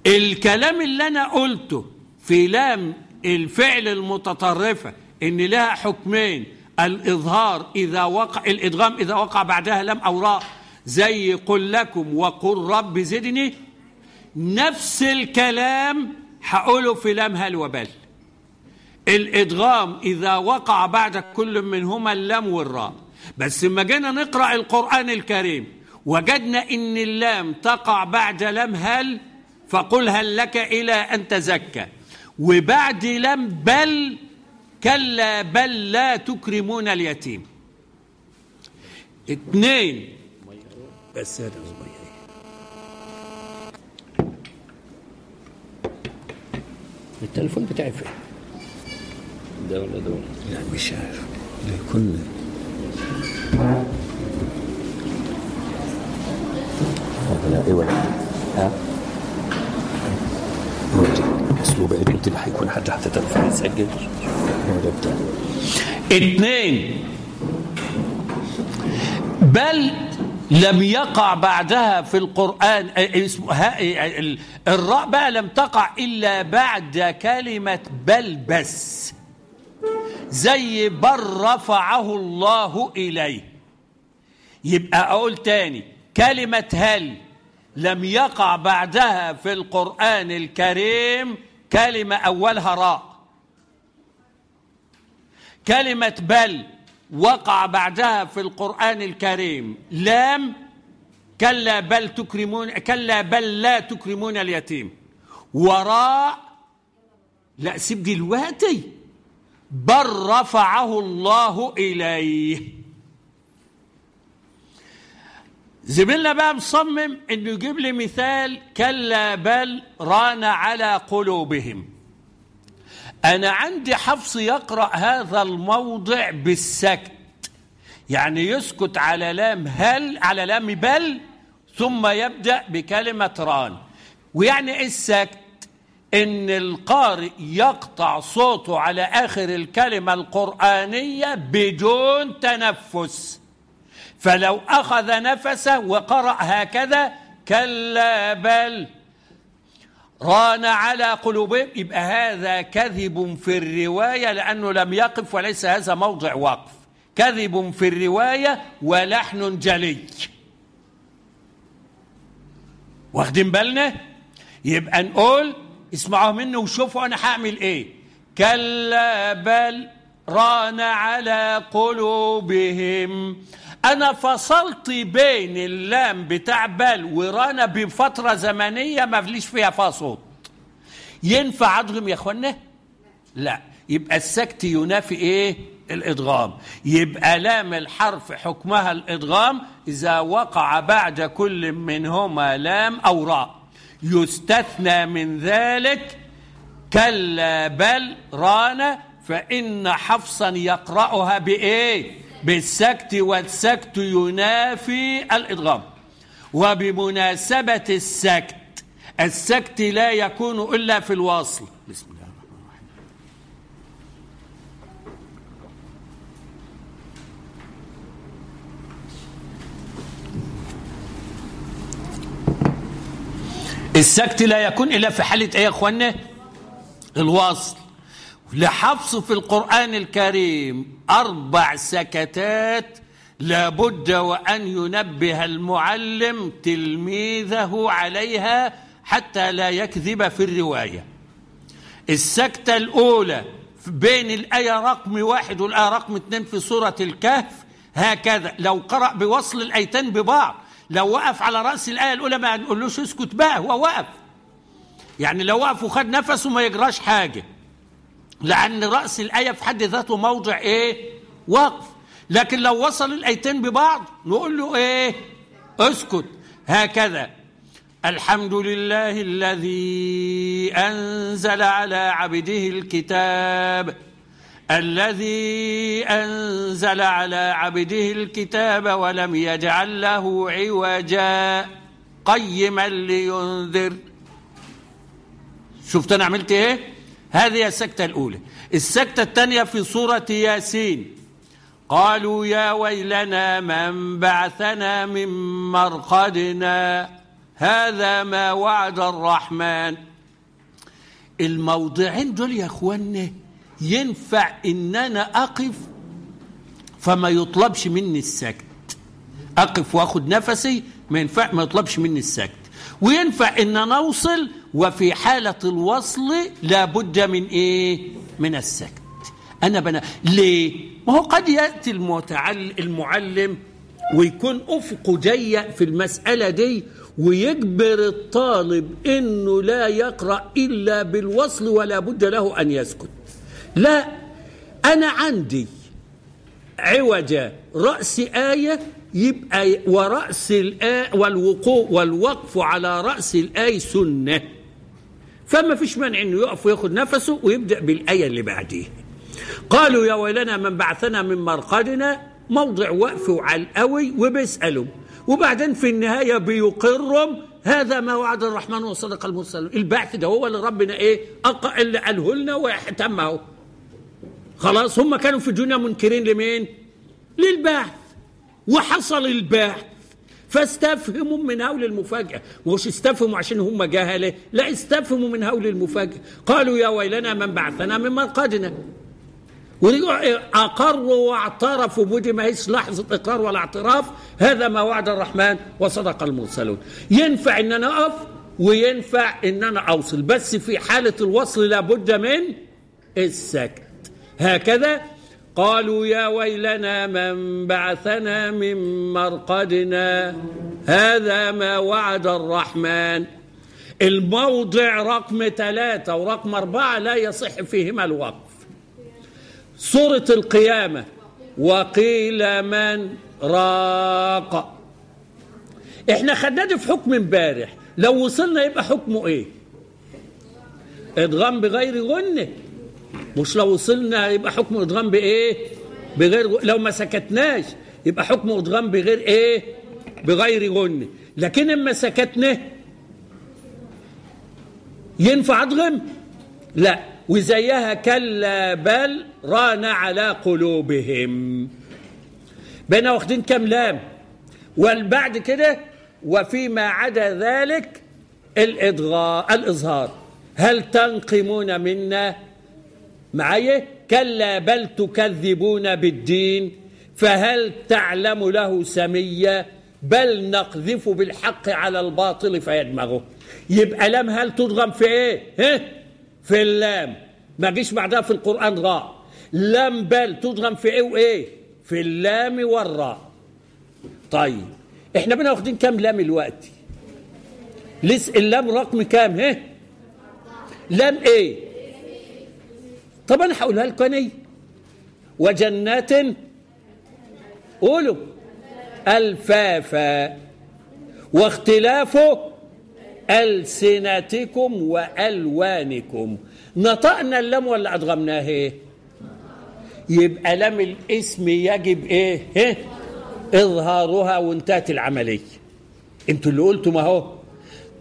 الكلام اللي أنا قلته في لام الفعل المتطرفة إن لها حكمين الإظهار إذا وقع الإدغام إذا وقع بعدها لم أو راء زي قل لكم وقل رب زدني نفس الكلام هقوله في لام هل وبل الإدغام إذا وقع بعد كل منهما اللام والراء. بس لما جينا نقرأ القرآن الكريم وجدنا إن اللام تقع بعد لام هل فقل هل لك إلى أن تزكى. وبعد لم بل كلا بل لا تكرمون اليتيم. اثنين. بس هذا صغير. التليفون بتاعي فين؟ ده ولا ده ولا لا مش عارف. ده يكون لا إيه ولا ها أسلوب قلت اللي هيكون حد حتى تليفون يسجل اثنين بل لم يقع بعدها في القرآن الراء بقى لم تقع إلا بعد كلمة بل بس. زي بل رفعه الله إليه. يبقى أقول تاني كلمة هل لم يقع بعدها في القرآن الكريم كلمة أولها راء. كلمة بل وقع بعدها في القرآن الكريم. لام كلا بل تكرمون كلا بل لا تكرمون اليتيم. وراء لا سيب دلوقتي. بل رفعه الله إليه. زميلنا بقى مصمم إنه يجيب لي مثال كلا بل ران على قلوبهم. أنا عندي حفص يقرأ هذا الموضع بالسكت. يعني يسكت على لام هل على لام بل ثم يبدأ بكلمة ران. ويعني إيه السكت إن القارئ يقطع صوته على آخر الكلمة القرآنية بدون تنفس. فلو أخذ نفسه وقرأ هكذا كلا بل. ران على قلوبهم يبقى هذا كذب في الرواية لأنه لم يقف وليس هذا موضع وقف كذب في الرواية ولحن جلي. واخدين بالنا؟ يبقى نقول اسمعوا مني وشوفوا أنا هعمل إيه. كلا بل ران على قلوبهم. أنا فصلت بين اللام بتاع بل وران بفترة زمنية ما فيش فيها فيها صوت. ينفع أدغم يا أخوانا؟ لا. يبقى السكت ينافي إيه؟ الإدغام. يبقى لام الحرف حكمها الإدغام إذا وقع بعد كل منهما لام أو راء يستثنى من ذلك كلا بل ران فإن حفصا يقرأها بإيه؟ بالسكت والسكت ينافي الإدغام. وبمناسبة السكت السكت لا يكون إلا في الوصل بسم الله الرحمن الرحيم. السكت لا يكون إلا في حالة إيه يا أخوانا الوصل لحفظ في القرآن الكريم أربع سكتات لابد وأن ينبه المعلم تلميذه عليها حتى لا يكذب في الرواية. السكتة الأولى بين الآية رقم واحد والآية رقم اثنين في سورة الكهف هكذا. لو قرأ بوصل الآيتين ببعض لو وقف على رأس الآية الأولى ما نقولوش اسكت بقى هو وقف. يعني لو وقف وخد نفسه ما يجراش حاجة. لأن رأس الآية في حد ذاته موضع إيه؟ وقف. لكن لو وصل الآيتين ببعض نقول له إيه؟ اسكت. هكذا. الحمد لله الذي أنزل على عبده الكتاب. الذي أنزل على عبده الكتاب ولم يجعل له عوجا. قيما لينذر. شفت أنا عملت إيه؟ هذه السكتة الأولى. السكتة الثانية في سورة ياسين. قالوا يا ويلنا من بعثنا من مرقدنا. هذا ما وعد الرحمن. الموضعين دول يا اخوانا ينفع ان أنا أقف؟ فما يطلبش مني السكت. أقف واخد نفسي ما ينفع ما يطلبش مني السكت. وينفع إن أنا أوصل وفي حالة الوصل لابد من إيه؟ من السكت. أنا بنا ليه؟ ما هو قد يأتي المتعل المعلم ويكون افقه ضيق في المسألة دي ويجبر الطالب إنه لا يقرأ إلا بالوصل ولا بد له أن يسكت. لا أنا عندي عوج رأس آية يبقى ورأس الآية والوقوع والوقف على رأس الآية سنة. فما فيش مانع إنه يقف وياخد نفسه ويبدأ بالآية اللي بعديها قالوا يا ويلنا من بعثنا من مرقدنا موضع وقف على القوي وبيسألوا. وبعدين في النهاية بيقرهم هذا ما وعد الرحمن وصدق المرسلون. البعث ده هو اللي ربنا إيه؟ اللي قاله لنا واحتمه خلاص هم كانوا في الدنيا منكرين لمين؟ للبعث. وحصل البعث. فاستفهموا من هول المفاجأة. مش استفهموا عشان هم جهلة؟ لا استفهموا من هول المفاجأة. قالوا يا ويلنا من بعثنا من مرقدنا. أقروا واعترفوا. ودي ما هيش لحظة إقرار ولا اعتراف. هذا ما وعد الرحمن وصدق المرسلون. ينفع إن أنا أقف وينفع إن أنا أوصل. بس في حالة الوصل لابد من السكت. هكذا قالوا يا ويلنا من بعثنا من مرقدنا. هذا ما وعد الرحمن. الموضع رقم ثلاثة ورقم أربعة لا يصح فيهما الوقف. سورة القيامة. وقيل من راق. إحنا خدنا دي في حكم امبارح. لو وصلنا يبقى حكمه إيه؟ ادغام بغير غنة. مش لو وصلنا يبقى حكم ادغام بإيه؟ بغير. لو ما سكتناش يبقى حكم ادغام بغير إيه؟ بغير غنه لكن اما سكتنا ينفع ادغم لا. وزيها كلا بل ران على قلوبهم. بينا واخدين كام لام؟ والبعد كده وفيما عدا ذلك الإضغاء الإظهار. هل تنقمون منا؟ معايا؟ كلا بل تكذبون بالدين فهل تعلم له سمية؟ بل نقذف بالحق على الباطل فيدمغه. يبقى لم هل تضغم في إيه؟ ها؟ في اللام. ما جيش بعدها في القرآن راء لم بل تضغم في إيه وإيه؟ في اللام والراء. طيب إحنا بنا واخدين كام لام الوقت؟ لس اللام رقم كام؟ ها؟ لام إيه؟ طب أنا هقولها لكم أنا وجنات قولوا ألفافا. واختلاف ألسنتكم وألوانكم. نطقنا اللام ولا ادغمناه إيه يبقى لام الاسم يجب إيه؟ ها إظهارها وانتهت العملية. أنتوا اللي قلتوا ما هو.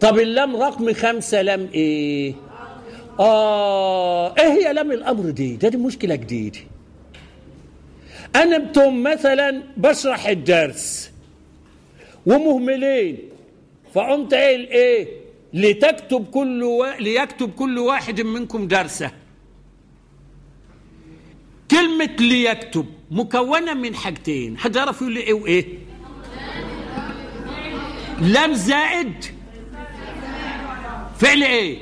طب اللام رقم خمسة لام إيه؟ آه إيه هي لام الأمر دي ده دي مشكلة جديدة. أنا بتم مثلا بشرح الدرس ومهملين فقمت قايل إيه؟ لتكتب كل و... ليكتب كل واحد منكم درسه. كلمة ليكتب مكونة من حاجتين. حد يعرف يقول لي إيه وإيه؟ لام زائد فعل إيه؟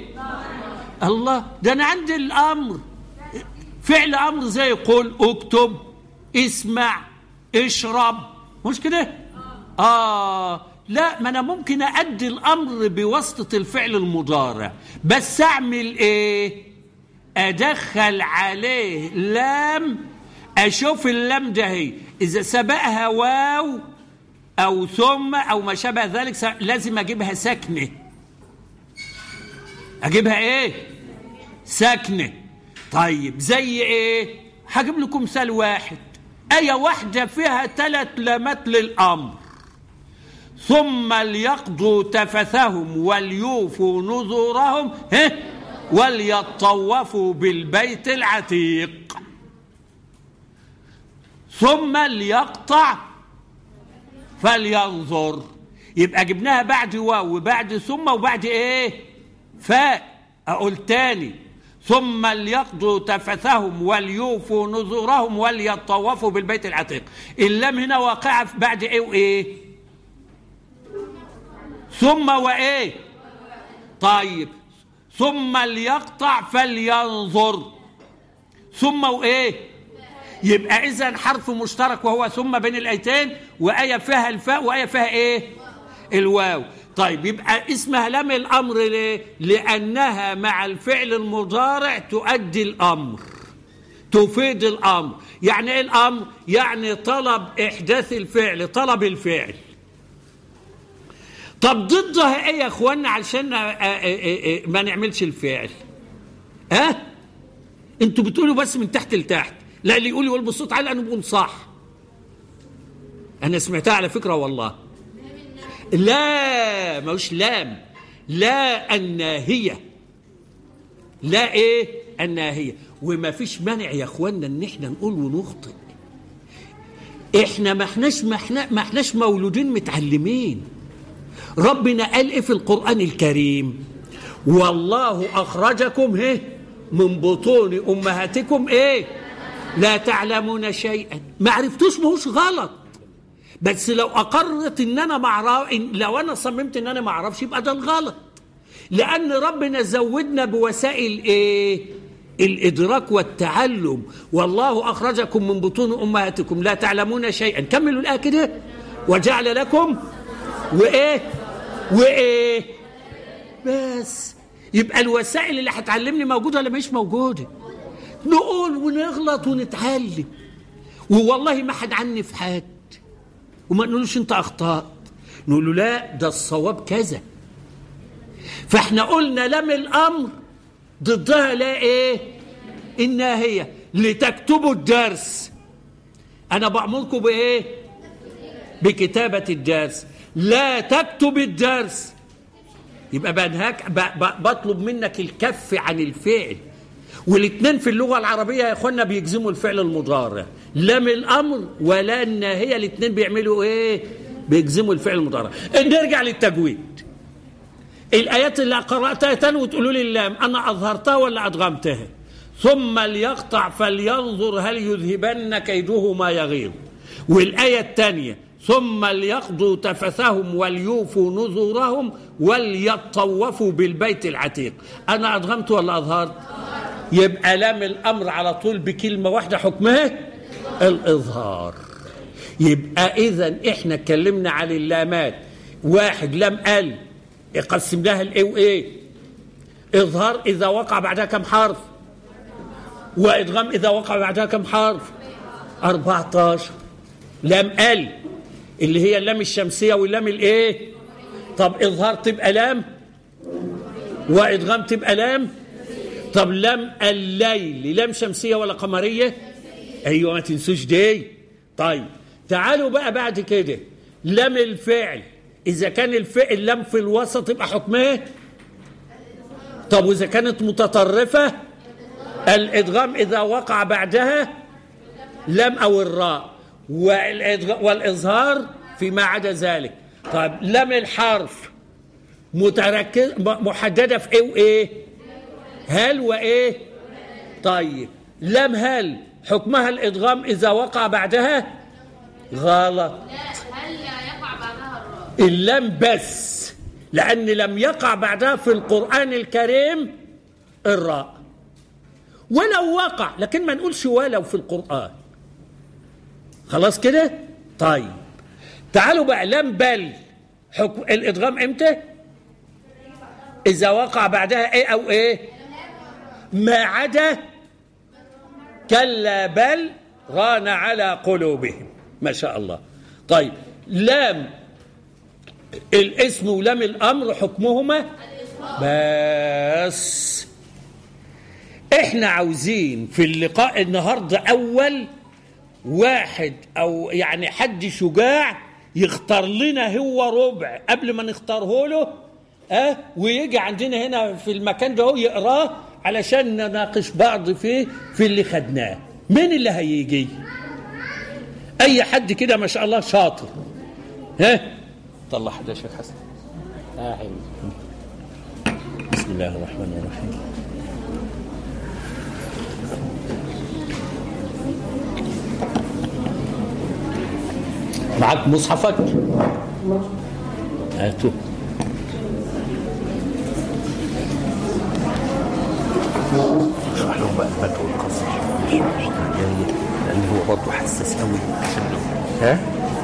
الله ده أنا عندي الأمر. فعل أمر زي قل اكتب اسمع اشرب. مش كده؟ آه. لا ما أنا ممكن أدي الأمر بواسطة الفعل المضارع بس أعمل إيه؟ أدخل عليه لام أشوف اللام ده هي. إذا سبقها واو أو ثم أو ما شابه ذلك لازم أجيبها ساكنة. أجيبها إيه؟ ساكنة. طيب زي إيه؟ هجيب لكم مثال واحد. إيه واحدة فيها ثلاث لامات للامر ثم ليقضوا تفثهم وليوفوا نذورهم ها وليطوفوا بالبيت العتيق. ثم ليقطع فلينظر. يبقى جبناها بعد واو وبعد ثم وبعد إيه؟ فاء. أقول تاني. ثم ليقضوا تفثهم وليوفوا نذورهم وليطوفوا بالبيت العتيق. اللام هنا واقعة في بعد إيه وإيه؟ ثم وإيه؟ طيب. ثم ليقطع فلينظر. ثم وإيه؟ يبقى إذا حرف مشترك وهو ثم بين الآيتين وآية فيها الفاء وآية فيها إيه؟ الواو. طيب يبقى اسمها لام الأمر ليه لأنها مع الفعل المضارع تؤدي الأمر تفيد الأمر. يعني إيه الأمر يعني طلب إحداث الفعل طلب الفعل. طب ضدها إيه يا اخوانا علشان آه، آه، آه، ما نعملش الفعل؟ ها؟ أنتوا بتقولوا بس من تحت لتحت. لا اللي يقول يقول بصوت عالي أنا بقول صح. أنا سمعتها على فكرة والله. لا مش لام. لا الناهية. لا إيه؟ الناهية. وما فيش مانع يا أخوانا إن إحنا نقول ونخطئ. إحنا ما إحناش ما إحنا ما إحناش مولودين متعلمين. ربنا قال إيه في القرآن الكريم؟ والله أخرجكم هه من بطون أمهاتكم إيه؟ لا تعلمون شيئا. ما عرفتوش ماهوش غلط. بس لو أقرت إن أنا إن لو أنا صممت إن أنا ما أعرفش يبقى ده الغلط. لأن ربنا زودنا بوسائل إيه؟ الإدراك والتعلم. والله أخرجكم من بطون أمهاتكم. لا تعلمون شيئا. كملوا الآية كده. وجعل لكم وإيه؟ وإيه؟ بس. يبقى الوسائل اللي هتعلمني موجودة ولا مش موجودة؟ نقول ونغلط ونتعلم. والله ما حد عني في حد وما نقولوش انت أخطأت. نقول له لا ده الصواب كذا. فإحنا قلنا لم الأمر ضدها لا إيه؟ الناهيه لتكتبوا الدرس. أنا بأمركم بإيه؟ بكتابة الدرس. لا تكتب الدرس. يبقى بنهاك بطلب منك الكف عن الفعل. والاثنين في اللغة العربية يا إخوانا بيجزموا الفعل المضارع. لا من الأمر ولا الناهيه الاثنين بيعملوا إيه؟ بيجزموا الفعل المضارع. نرجع للتجويد. الآيات اللي قرأتها تاني وتقولوا لي اللام أنا أظهرتها ولا أدغمتها؟ ثم ليقطع فلينظر هل يذهبن كيده ما يغيظ. والآية الثانية ثم ليقضوا تفثهم وليوفوا نذورهم وليطوفوا بالبيت العتيق. أنا أدغمت ولا أظهرت؟ يبقى لام الأمر على طول بكلمة واحدة حكمها الإظهار. يبقى إذا إحنا اتكلمنا عن اللامات. واحد لام ال قسمناها لايه وايه إظهار إذا وقع بعدها كم حرف؟ وإدغام إذا وقع بعدها كم حرف؟ 14 لام ال اللي هي اللام الشمسية واللام الايه طب إظهار تبقى لام؟ وإدغام تبقى لام؟ طب لام الليل لام شمسية ولا قمرية؟ أيوه ما تنسوش دي. طيب تعالوا بقى بعد كده. لام الفعل. إذا كان الفعل لام في الوسط يبقى حكمها طب وإذا كانت متطرفة؟ الإدغام إذا وقع بعدها لام أو الراء. والإظهار فيما عدا ذلك. طيب لام الحرف متركز م- محددة في إيه وإيه؟ هل وإيه؟ طيب. لام هل حكمها الإدغام إذا وقع بعدها؟ غلط. هل يقع بعدها الراء اللام بس لأن لم يقع بعدها في القرآن الكريم الراء. ولو وقع لكن ما نقولش ولو في القرآن. خلاص كده؟ طيب. تعالوا بقى لم بل حكم الإدغام إمتى؟ إذا وقع بعدها إيه أو إيه؟ ما عدا كلا بل ران على قلوبهم. ما شاء الله. طيب لام الاسم ولام الامر حكمهما؟ بس. إحنا عاوزين في اللقاء النهارده أول واحد أو يعني حد شجاع يختار لنا هو ربع قبل ما نختاره له آه ويجي عندنا هنا في المكان ده هو يقراه علشان نناقش بعض فيه في اللي خدناه. مين اللي هيجي؟ أي حد كده ما شاء الله شاطر. ها؟ طلع حد يا شيخ حسن. حلو. بسم الله الرحمن الرحيم. معك مصحفك؟ هاتوا اشرح لهم بقى البدء والقصر مش جاي لأن هو برضه حساس قوي ها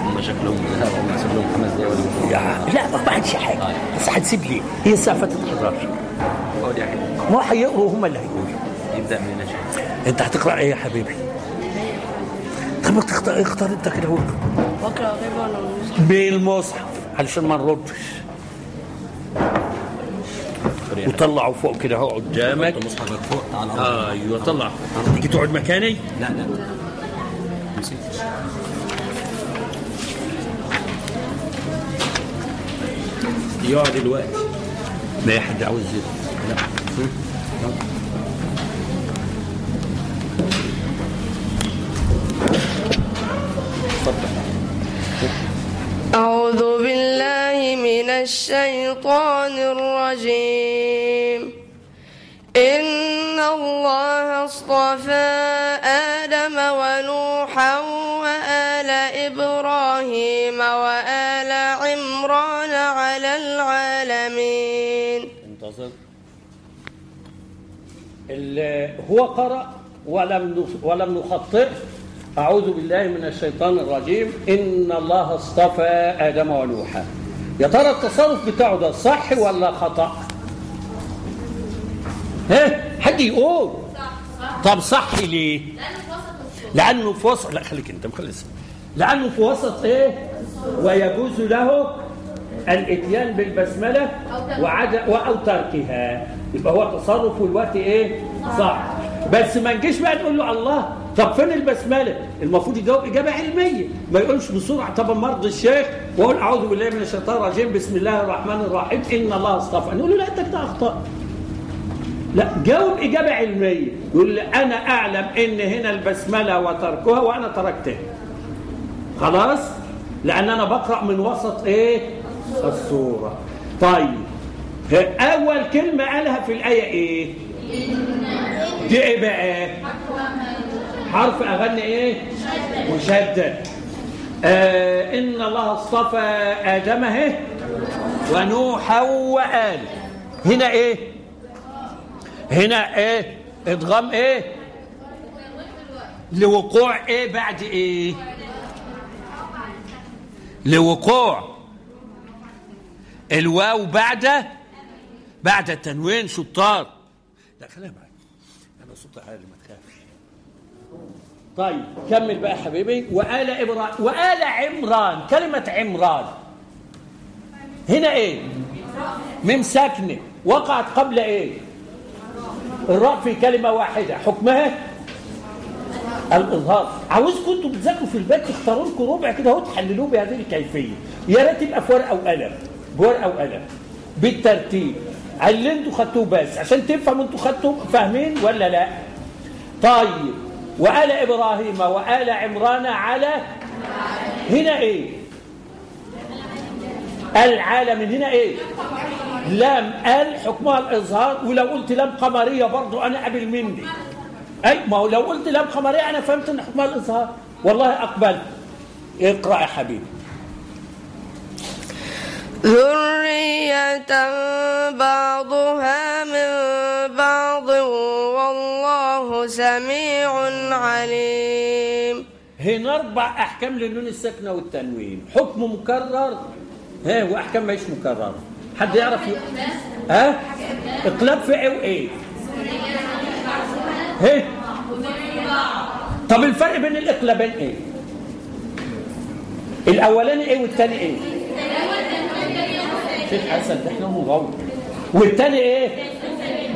هم شكلهم هم لهم خمس دقايق لا ما بعدش حاجة بس هتسيب لي هي الساعة فاتت 11 قول يا حبيبي ما هيقروا هم اللي هيقولوا يبدا من هنا انت هتقرا إيه يا حبيبي طب تختار اختار انت كده بقرا غيبه ولا المصحف بالمصحف علشان ما نردش وطلعوا فوق كده اهو قدامك مصحفك فوق تعال آه أيوه طلع. تيجي تقعد مكاني؟ لا لا. نسيت. يقعد الوقت ما حد عاوز لا. من الشيطان الرجيم. إن الله اصطفى آدم ونوحا وآل إبراهيم وآل عمران على العالمين. انتظر هو قرأ ولم ولم نخطئ. أعوذ بالله من الشيطان الرجيم. إن الله اصطفى آدم ونوحا. يا ترى التصرف بتاعه ده صح ولا خطأ؟ ها؟ حد يقول؟ طب صح ليه؟ لأنه في وسط لا خليك أنت مخلص. لأنه في وسط إيه؟ ويجوز له الإتيان بالبسملة وعدم أو تركها. يبقى هو تصرف والوقت إيه؟ صح. بس ما نجيش بقى نقول له الله طب فين البسملة؟ المفروض يجاوب إجابة علمية. ما يقولش بسرعة طب مرض الشيخ؟ واقول أعوذ بالله من الشيطان الرجيم بسم الله الرحمن الرحيم إن الله اصطفى. نقول له لا أنت كده أخطأت. لا جاوب إجابة علمية. يقول لي أنا أعلم إن هنا البسملة وتركها وأنا تركتها. خلاص؟ لأن أنا بقرأ من وسط إيه؟ السورة. طيب أول كلمة قالها في الآية إيه؟ دي إيه بقى. حرف أغني إيه؟ مشدد. آه إن الله اصطفى آدم اهي ونوحا وآل. هنا إيه؟ هنا إيه؟ ادغام إيه؟ لوقوع إيه بعد إيه؟ لوقوع. الواو بعد؟ بعد التنوين شطار. لا خليها عالي ما تخافش. طيب كمل بقى حبيبي. وآل إبراهيم وآل عمران كلمة عمران. هنا إيه؟ ميم ساكنة. وقعت قبل إيه؟ الراء في كلمة واحدة. حكمها؟ الإظهار. عاوزكم أنتوا بتذاكروا في البيت تختاروا لكم ربع كده أهو تحللوه بهذه الكيفية. يا ريت يبقى في ورقة وقلم. بورقة وقلم. بالترتيب. اللي أنتوا خدتوه بس. عشان تفهموا أنتوا خدتوا فاهمين ولا لا؟ طيب وآل إبراهيم وآل عمران على هنا إيه؟ العالم هنا إيه؟ لام أل حكمها الإظهار ولو قلت لام قمرية برضو أنا قبل مني. أي ما هو لو قلت لام قمرية أنا فهمت إن حكمها الإظهار. والله أقبل. اقرأ يا حبيبي. ذرية بعضها من بعض والله سميع عليم هنا أربع أحكام للنون الساكنة والتنوين. حكم مكرر. ها وأحكام ماهيش مكرره حد يعرف ي... ها؟ اقلاب في إيه؟ وايه ها؟ طب الفرق بين الاقلابين إيه؟ الأولاني إيه والثاني إيه؟ شيخ حسن إحنا مغوط والثاني إيه؟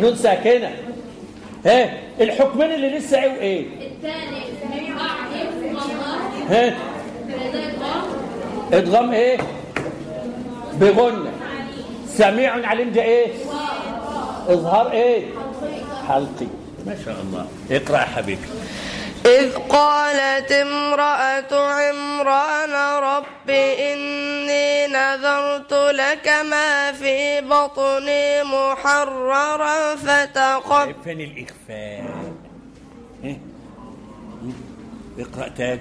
نون ساكنة. ها؟ الحكمين اللي لسه إيه؟ والله ها؟ إدغام إيه؟ بغنى سميع عليم ده إيه؟ إظهار إيه؟ حلقي. ما شاء الله. اقرأ يا حبيبي. إذ قالت امرأة عمران رب إني نذرت لك ما في بطني محررا فتقبل فين الإخفاء؟ ها؟ اقرأ تاني.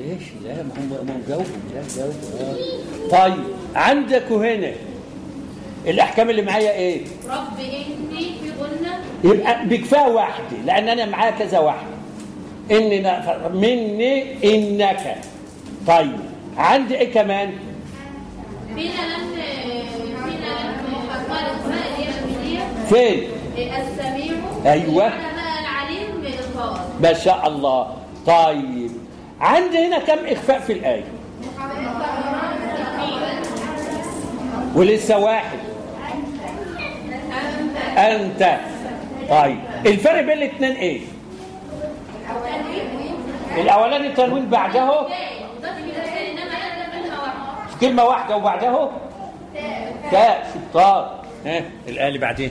معلش لا ما هم ما جاوبوا لا جاوبوا. آه. طيب عندك هنا الأحكام اللي معايا إيه؟ رب إني في غنة يبقى بكفايه واحدة لأن أنا معايا كذا واحدة. إني مني إنك. طيب عندي إيه كمان؟ فينا لم فينا البدية فين؟ السميع. بالإظهار ما شاء الله. طيب عندي هنا كم إخفاء في الآية؟ ولسه واحد. أنت. طيب. الفرق بين الاثنين إيه؟ الأولاني تنوين بعده. في كلمة واحدة وبعده. تاء شطار ها اللي بعدين.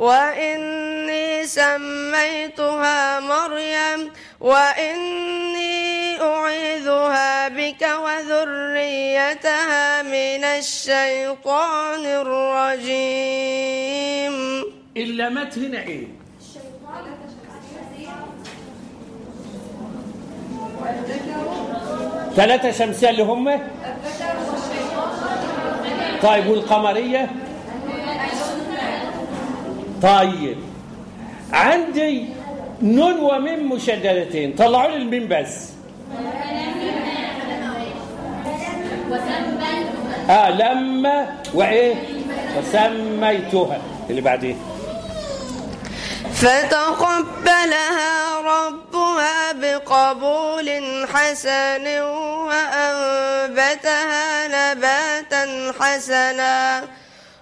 وإني سميتها مريم وإني أعيذها بك وذريتها من الشيطان الرجيم. اللامات هنا إيه ثلاثة شمسية اللي هم؟ طيب والقمرية؟ طيب. عندي نون وميم مشددتين. طلعوا لي الميم بس. آه لما وإيه؟ وسميتها. اللي بعدين. فتقبلها ربها بقبول حسن وأنبتها نباتا حسنا.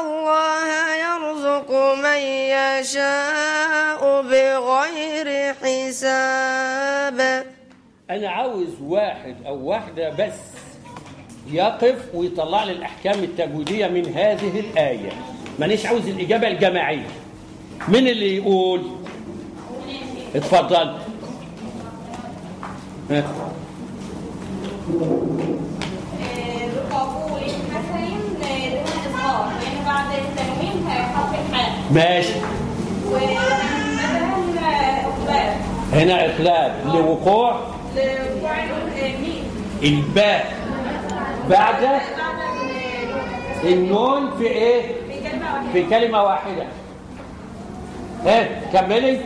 الله يرزق من يشاء بغير حساب. أنا عاوز واحد أو واحدة بس يقف ويطلع لي الأحكام التجويدية من هذه الآية. مانيش عاوز الإجابة الجماعية. مين اللي يقول؟ اتفضل. ها. ماشي. هنا اقلاب لوقوع. الباء. بعد النون في إيه؟ في كلمة واحدة. إيه؟ كملي.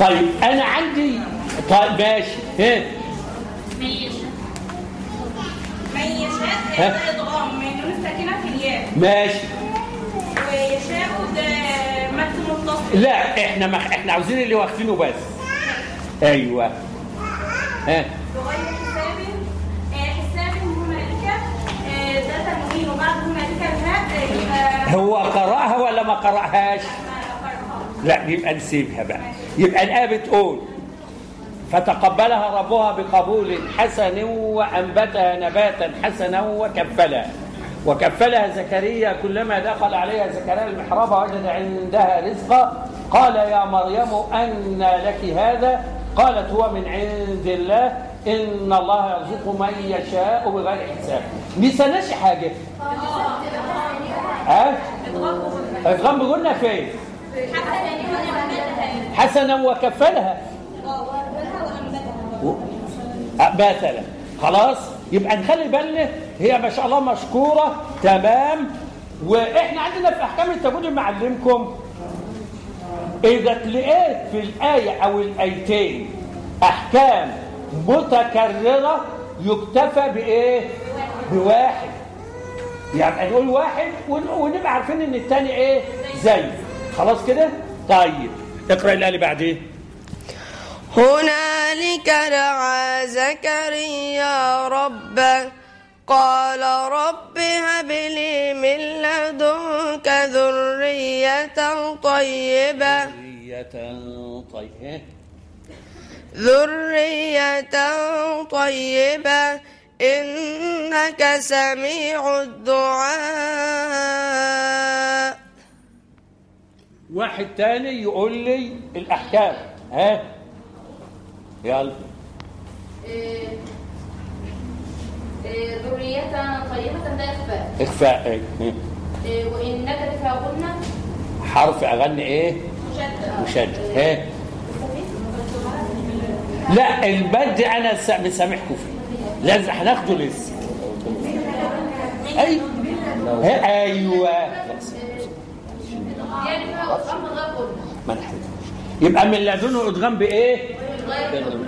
طيب أنا عندي طيب ماشي. يشاء ها؟ ده إدغام من النون الساكنة في الياء ماشي. ويشاء ده مد متصل لا إحنا ما إحنا عاوزين اللي واخدينه بس. أيوه. ها؟ بغير حساب حساب هنالك ده تنوين وبعد هنالك الهاء هو قرأها ولا ما قرأهاش؟ لا يبقى نسيبها بقى. يبقى الآية بتقول فتقبلها ربها بقبول حسن وأنبتها نباتا حسنا وكفلها. وكفلها زكريا كلما دخل عليها زكريا المحراب وجد عندها رزقا. قال يا مريم أن لك هذا؟ قالت هو من عند الله. إن الله يرزق من يشاء بغير حساب. نسناش حاجة. ها؟ ادغام بقولنا فين؟ حسنا وكفلها. مثلا. خلاص؟ يبقى نخلي بالنا هي ما شاء الله مشكورة تمام؟ وإحنا عندنا في أحكام التجويد معلمكم إذا تلاقيت في الآية أو الآيتين أحكام متكررة يكتفى بإيه؟ بواحد. يعني نقول واحد ون- ونبقى عارفين إن الثاني إيه؟ زي خلاص كده؟ طيب. اقرأ الآية اللي بعدين هنالك دعا زكريا ربه قال رب هب لي من لدنك ذرية طيبة. ذرية طيبة. ذرية طيبة إنك سميع الدعاء. واحد تاني يقول لي الأحكام ها؟ يلا إيه، إيه، ذرية طيبة ده إخفاء. إخفاء إيه؟ إيه، بك قلنا. حرف أغني إيه؟ مشدد. مشدد. ها لا البد أنا مسامحكم فيه لازم هناخده لسه. أي. ها أيوه. يعني فيها أسرام غير ما. يبقى من لدنه أدغام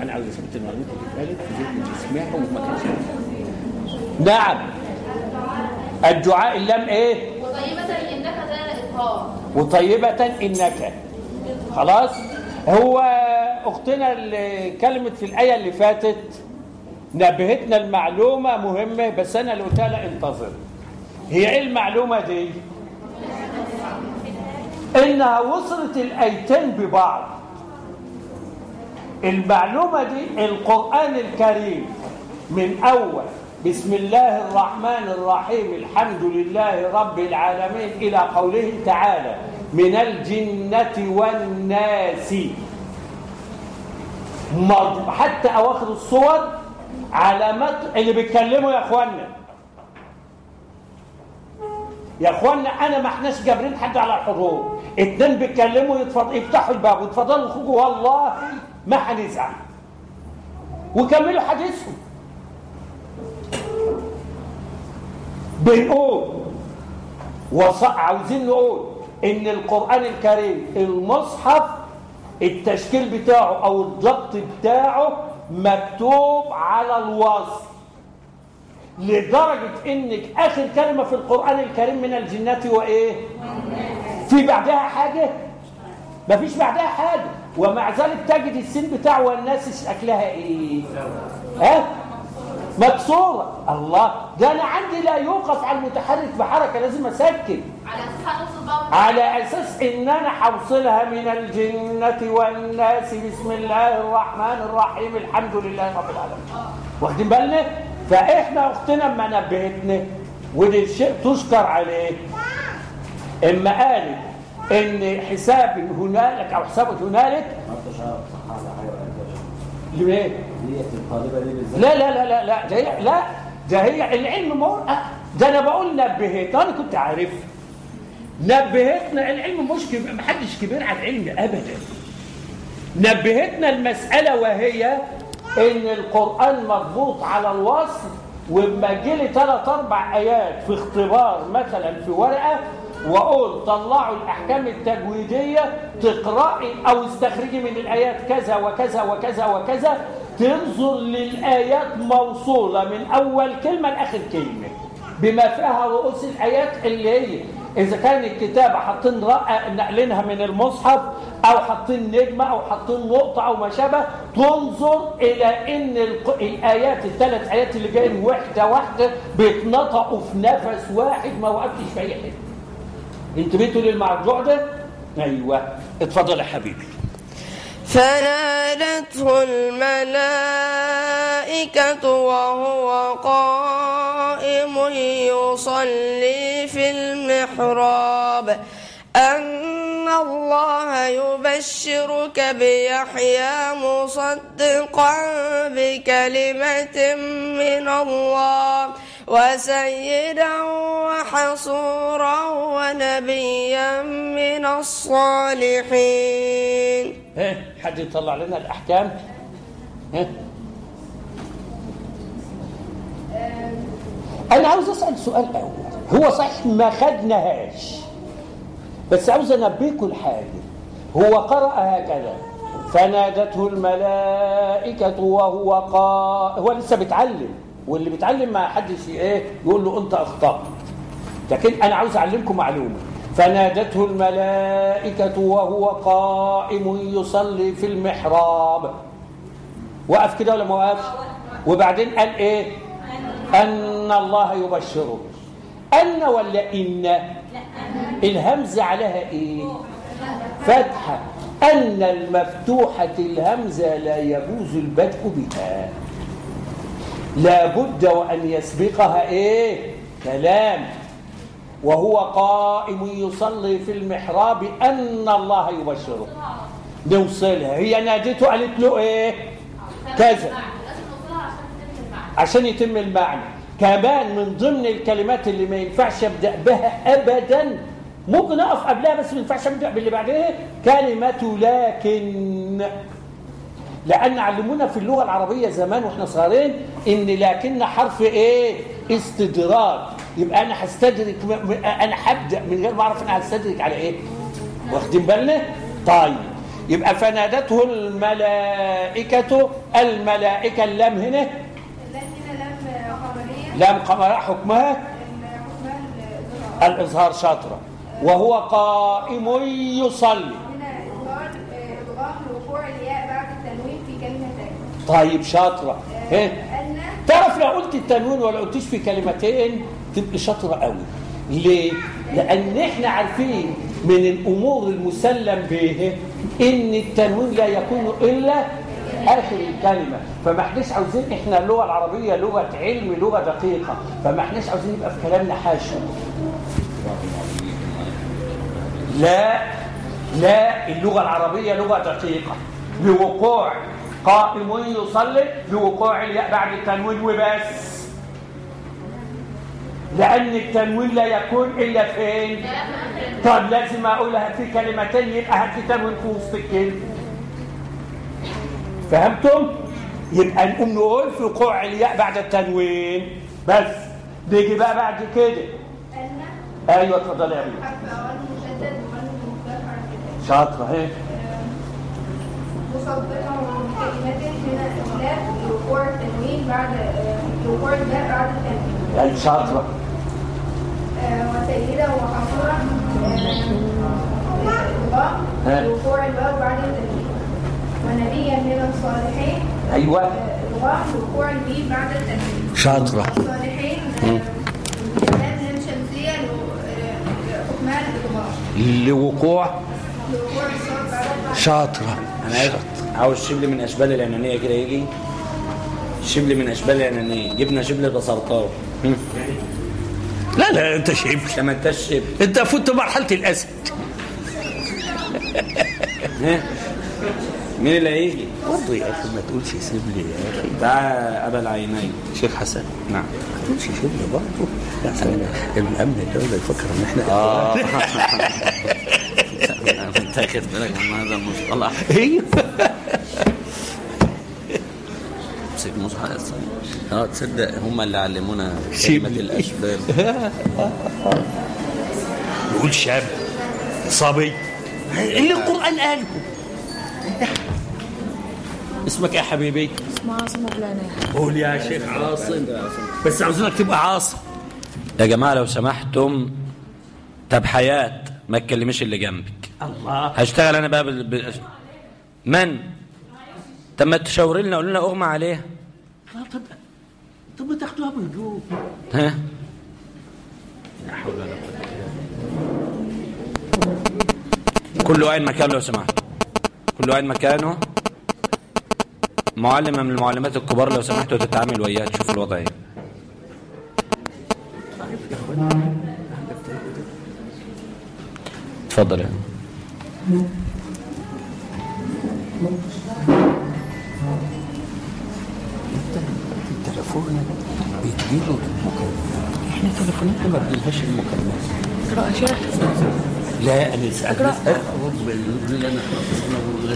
أنا عاوز اثبت المعلومات اللي اتقالت في ذهن وما كانش نعم. الدعاء اللام إيه؟ وطيبة إنك ده إظهار وطيبة إنك. خلاص؟ هو أختنا اللي كلمت في الآية اللي فاتت نبهتنا المعلومة مهمة بس أنا اللي قلتها لا انتظر. هي إيه المعلومة دي؟ إنها وصلت الآيتين ببعض. المعلومة دي القرآن الكريم من أول بسم الله الرحمن الرحيم الحمد لله رب العالمين إلى قوله تعالى من الجنة والناس. حتى أواخر الصور علامات اللي بيتكلموا يا أخوانا يا اخوانا أنا ما إحناش جابرين حد على الحضور. اتنين بيتكلموا يفتحوا الباب ويتفضلوا يخرجوا والله ما هنزعل وكملوا حديثهم. بنقول. عاوزين نقول إن القرآن الكريم المصحف التشكيل بتاعه أو الضبط بتاعه مكتوب على الوصف. لدرجة إنك آخر كلمة في القرآن الكريم من الجنات وإيه؟ في بعدها حاجة؟ مفيش بعدها حاجة. ومع ذلك تجد السين بتاعه والناس شكلها إيه؟ ها؟ مكسورة. الله. ده أنا عندي لا يوقف على المتحرك بحركة لازم أسكن. على أساس على أساس إن أنا هوصلها من الجنة والناس. بسم الله الرحمن الرحيم. الحمد لله رب العالمين. واخدين بالنا؟ فإحنا أختنا ما نبهتنا ودي شيء تشكر عليه. إما قالت إن حساب هنالك أو حساب هنالك ليه؟ لا لا لا لا لا ده هي لا ده هي العلم مو أه، ده أنا بقول نبهت أنا كنت عارف. نبهتنا العلم مش كبير محدش كبير على العلم ابدا. نبهتنا المسألة وهي إن القرآن مضبوط على الوصل وما جيلي ثلاث أربع آيات في اختبار مثلا في ورقة وأقول طلعوا الأحكام التجويدية تقرأي أو استخرجي من الآيات كذا وكذا وكذا وكذا تنظر للآيات موصولة من أول كلمة لآخر كلمة. بما فيها رؤوس الآيات اللي هي إذا كان الكتابه حاطين نقلينها من المصحف أو حاطين نجمة أو حاطين نقطة أو ما شابه تنظر إلى إن الق- الآيات الثلاث آيات اللي جايين واحدة واحدة بيتنطقوا في نفس واحد ما وقفتش في اي حتة انتبهتوا للموضوع ده؟ أيوه. اتفضل يا حبيبي. فنادته الملائكة وهو قائم يصلي في المحراب. أن الله يبشرك بيحيى مصدقا بكلمة من الله وسيدا وحصورا ونبيا من الصالحين. ها حد يطلع لنا الأحكام؟ ها؟ أنا عاوز أسأل سؤال أول. هو صحيح ما خدناهاش بس عاوز أنبهكم لحاجه هو قرأ هكذا. فنادته الملائكة وهو قا هو لسه بيتعلم. واللي بيتعلم ما حدش إيه يقول له أنت أخطأت. لكن أنا عاوز أعلمكم معلومة. فنادته الملائكة وهو قائم يصلي في المحراب. وقف كده ولا ما وقفش؟ وبعدين قال إيه؟ أن الله يبشره. أن ولا إن؟ الهمزه عليها إيه؟ فتحة. أن المفتوحة الهمزه لا يجوز البدء بها. لابد وأن يسبقها إيه؟ كلام. وهو قائم يصلي في المحراب أن الله يبشره. نوصلها هي نادته قالت له إيه؟ كذا. عشان يتم المعنى. كمان من ضمن الكلمات اللي ما ينفعش أبدأ بها ابدا ممكن أقف قبلها بس ما ينفعش أبدأ باللي بعدها. كلمة لكن. لأن علمونا في اللغة العربية زمان وإحنا صغيرين إن لكن حرف إيه؟ استدراك. يبقى أنا هستدرك أنا هبدأ من غير ما أعرف أنا هستدرك على إيه. واخدين بالنا؟ طيب. يبقى فنادته الملائكة الملائكة اللام هنا. اللام هنا لام خبرية لام قمر حكمها الإظهار شاطرة. وهو قائم يصلي. طيب شاطرة. إيه؟ أن تعرف لو قلت التنوين ولا قلتش في كلمتين تبقى شاطرة قوي. ليه؟ لأن إحنا عارفين من الأمور المسلم به إن التنوين لا يكون إلا آخر الكلمة. فما إحناش عاوزين إحنا اللغة العربية لغة علم لغة دقيقة. فما إحناش عاوزين يبقى في كلامنا حاشا لا لا اللغة العربية لغة دقيقة. لوقوع قائم يصلي لوقوع الياء بعد التنوين وبس. لأن التنوين لا يكون إلا فين؟ طب لازم أقولها في كلمتين يبقى هات لي تنوين في وسط الكلمة فهمتم؟ يبقى نقوم نقول في وقوع الياء بعد التنوين. بس. نيجي بقى بعد كده. أن أيوه اتفضل يا ابني حرف أول مشدد ومن مختار شاطره اهي مصدقة بكلمة هنا إخلاف لوقوع التنوين بعد لوقوع الباء بعد التنوين يعني شاطره وسيدة وحصورة إضغام ها. لوقوع الباء بعد التنوين ونبيا من الصالحين أيوه. لوقوع الباء بعد التنوين شاطره الصالحين لوقوع. شاطرة. أنا عايز عاوز شبل من أشبال العنانية كده يجي. شبل من أشبال العنانية. جبنا شبل بسرطاوي لا لا أنت شبل. ما أنتش شبل. أنت فوت مرحلة الأسد. ها؟ مين اللي هيجي؟ برضه يا أخي ما تقولش سيب لي يا أخي. ده أبا العينين. شيخ حسن. نعم. ما تقولش سيب لي برضه. يعني ابن امن الدولة يفكر إن إحنا آه. انت اخد بالك من هذا المصطلح أيوه مصحف آه تصدق هم اللي علمونا لي. الاشبال نقول شاب صبي اللي القرآن قاله اسمك إيه يا حبيبي؟ اسمها عاصمة بلانية قول يا شيخ عاصم بس عاوزينك تبقى عاصم يا جماعة لو سمحتم طب حياة ما تكلميش اللي جنبك الله. هشتغل أنا بقى بال... بال... من؟ طب ما تشاوري لنا قول لنا أغمى عليها طب طب ما تاخدوها بهدوء ها؟ لا حول ولا قوة كل واحد مكانه لو سمحت كل واحد مكانه. معلمة من المعلمات الكبار لو سمحتوا تتعامل وياها تشوف الوضع إيه. اتفضل يا تليفونك بتجيله المكالمات. إحنا تليفوناتنا ما بنلهاش المكالمات. اقرأ يا شيخ. لا أنا سألت.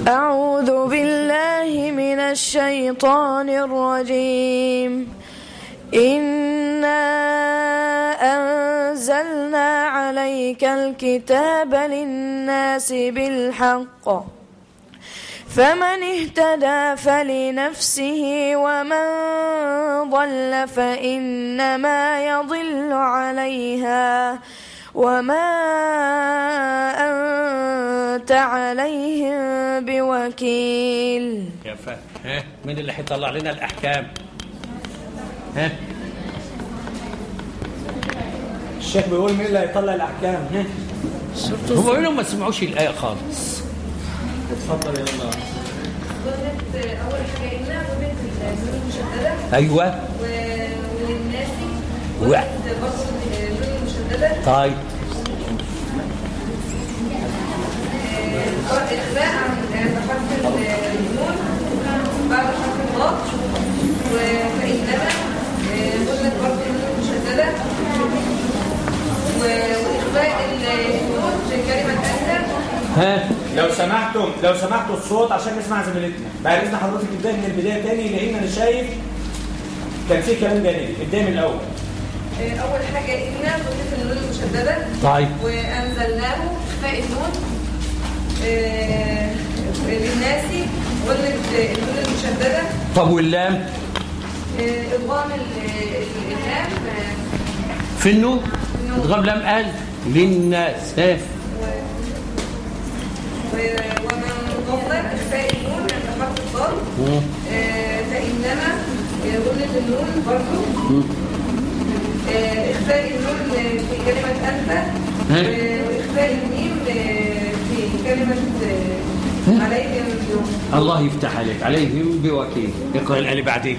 أعوذ بالله من الشيطان الرجيم. إنا أنزلنا عليك الكتاب للناس بالحق فمن اهتدى فلنفسه ومن ضل فإنما يضل عليها وما أنت عليهم بوكيل. يا فهد ها؟ مين اللي هيطلع لنا الأحكام؟ ها. الشيخ بيقول مين اللي هيطلع الأحكام ها. هم بيقولوا ما سمعوش الآية خالص. اتفضل يا الله. اول حاجة قلنا وبنت النون المشدده أيوه. والناسي واحد المشدده طيب. اخفاء عن حرف النون بعد حرف الضاد وفإنما برضه المشدده في كلمه انت ها؟ لو سمحتم لو سمحتوا الصوت عشان نسمع زميلتنا. بعد إذن حضرتك ابدأي من البداية تاني لأن أنا شايف كان في كلام جانبي ابدأي من الأول. أول حاجة قلنا قلنا النون المشددة. طيب. وأنزلناه إخفاء النون للناس قلنا النون المشددة. طب واللام؟ آه، إضغام ال- الإلهام في النون ادغام لام قال للناس. ها. ومن ضمن إخفاء النون عند حرف الضاد آه، فإنما آه، قلنا النون برضو. آه، إخفاء النون في ها؟ آه، وإخفاء الميم آه، في كلمة آه، عليهم اليوم. الله يفتح عليك عليهم بوكيل. اقرأ. اللي بعدين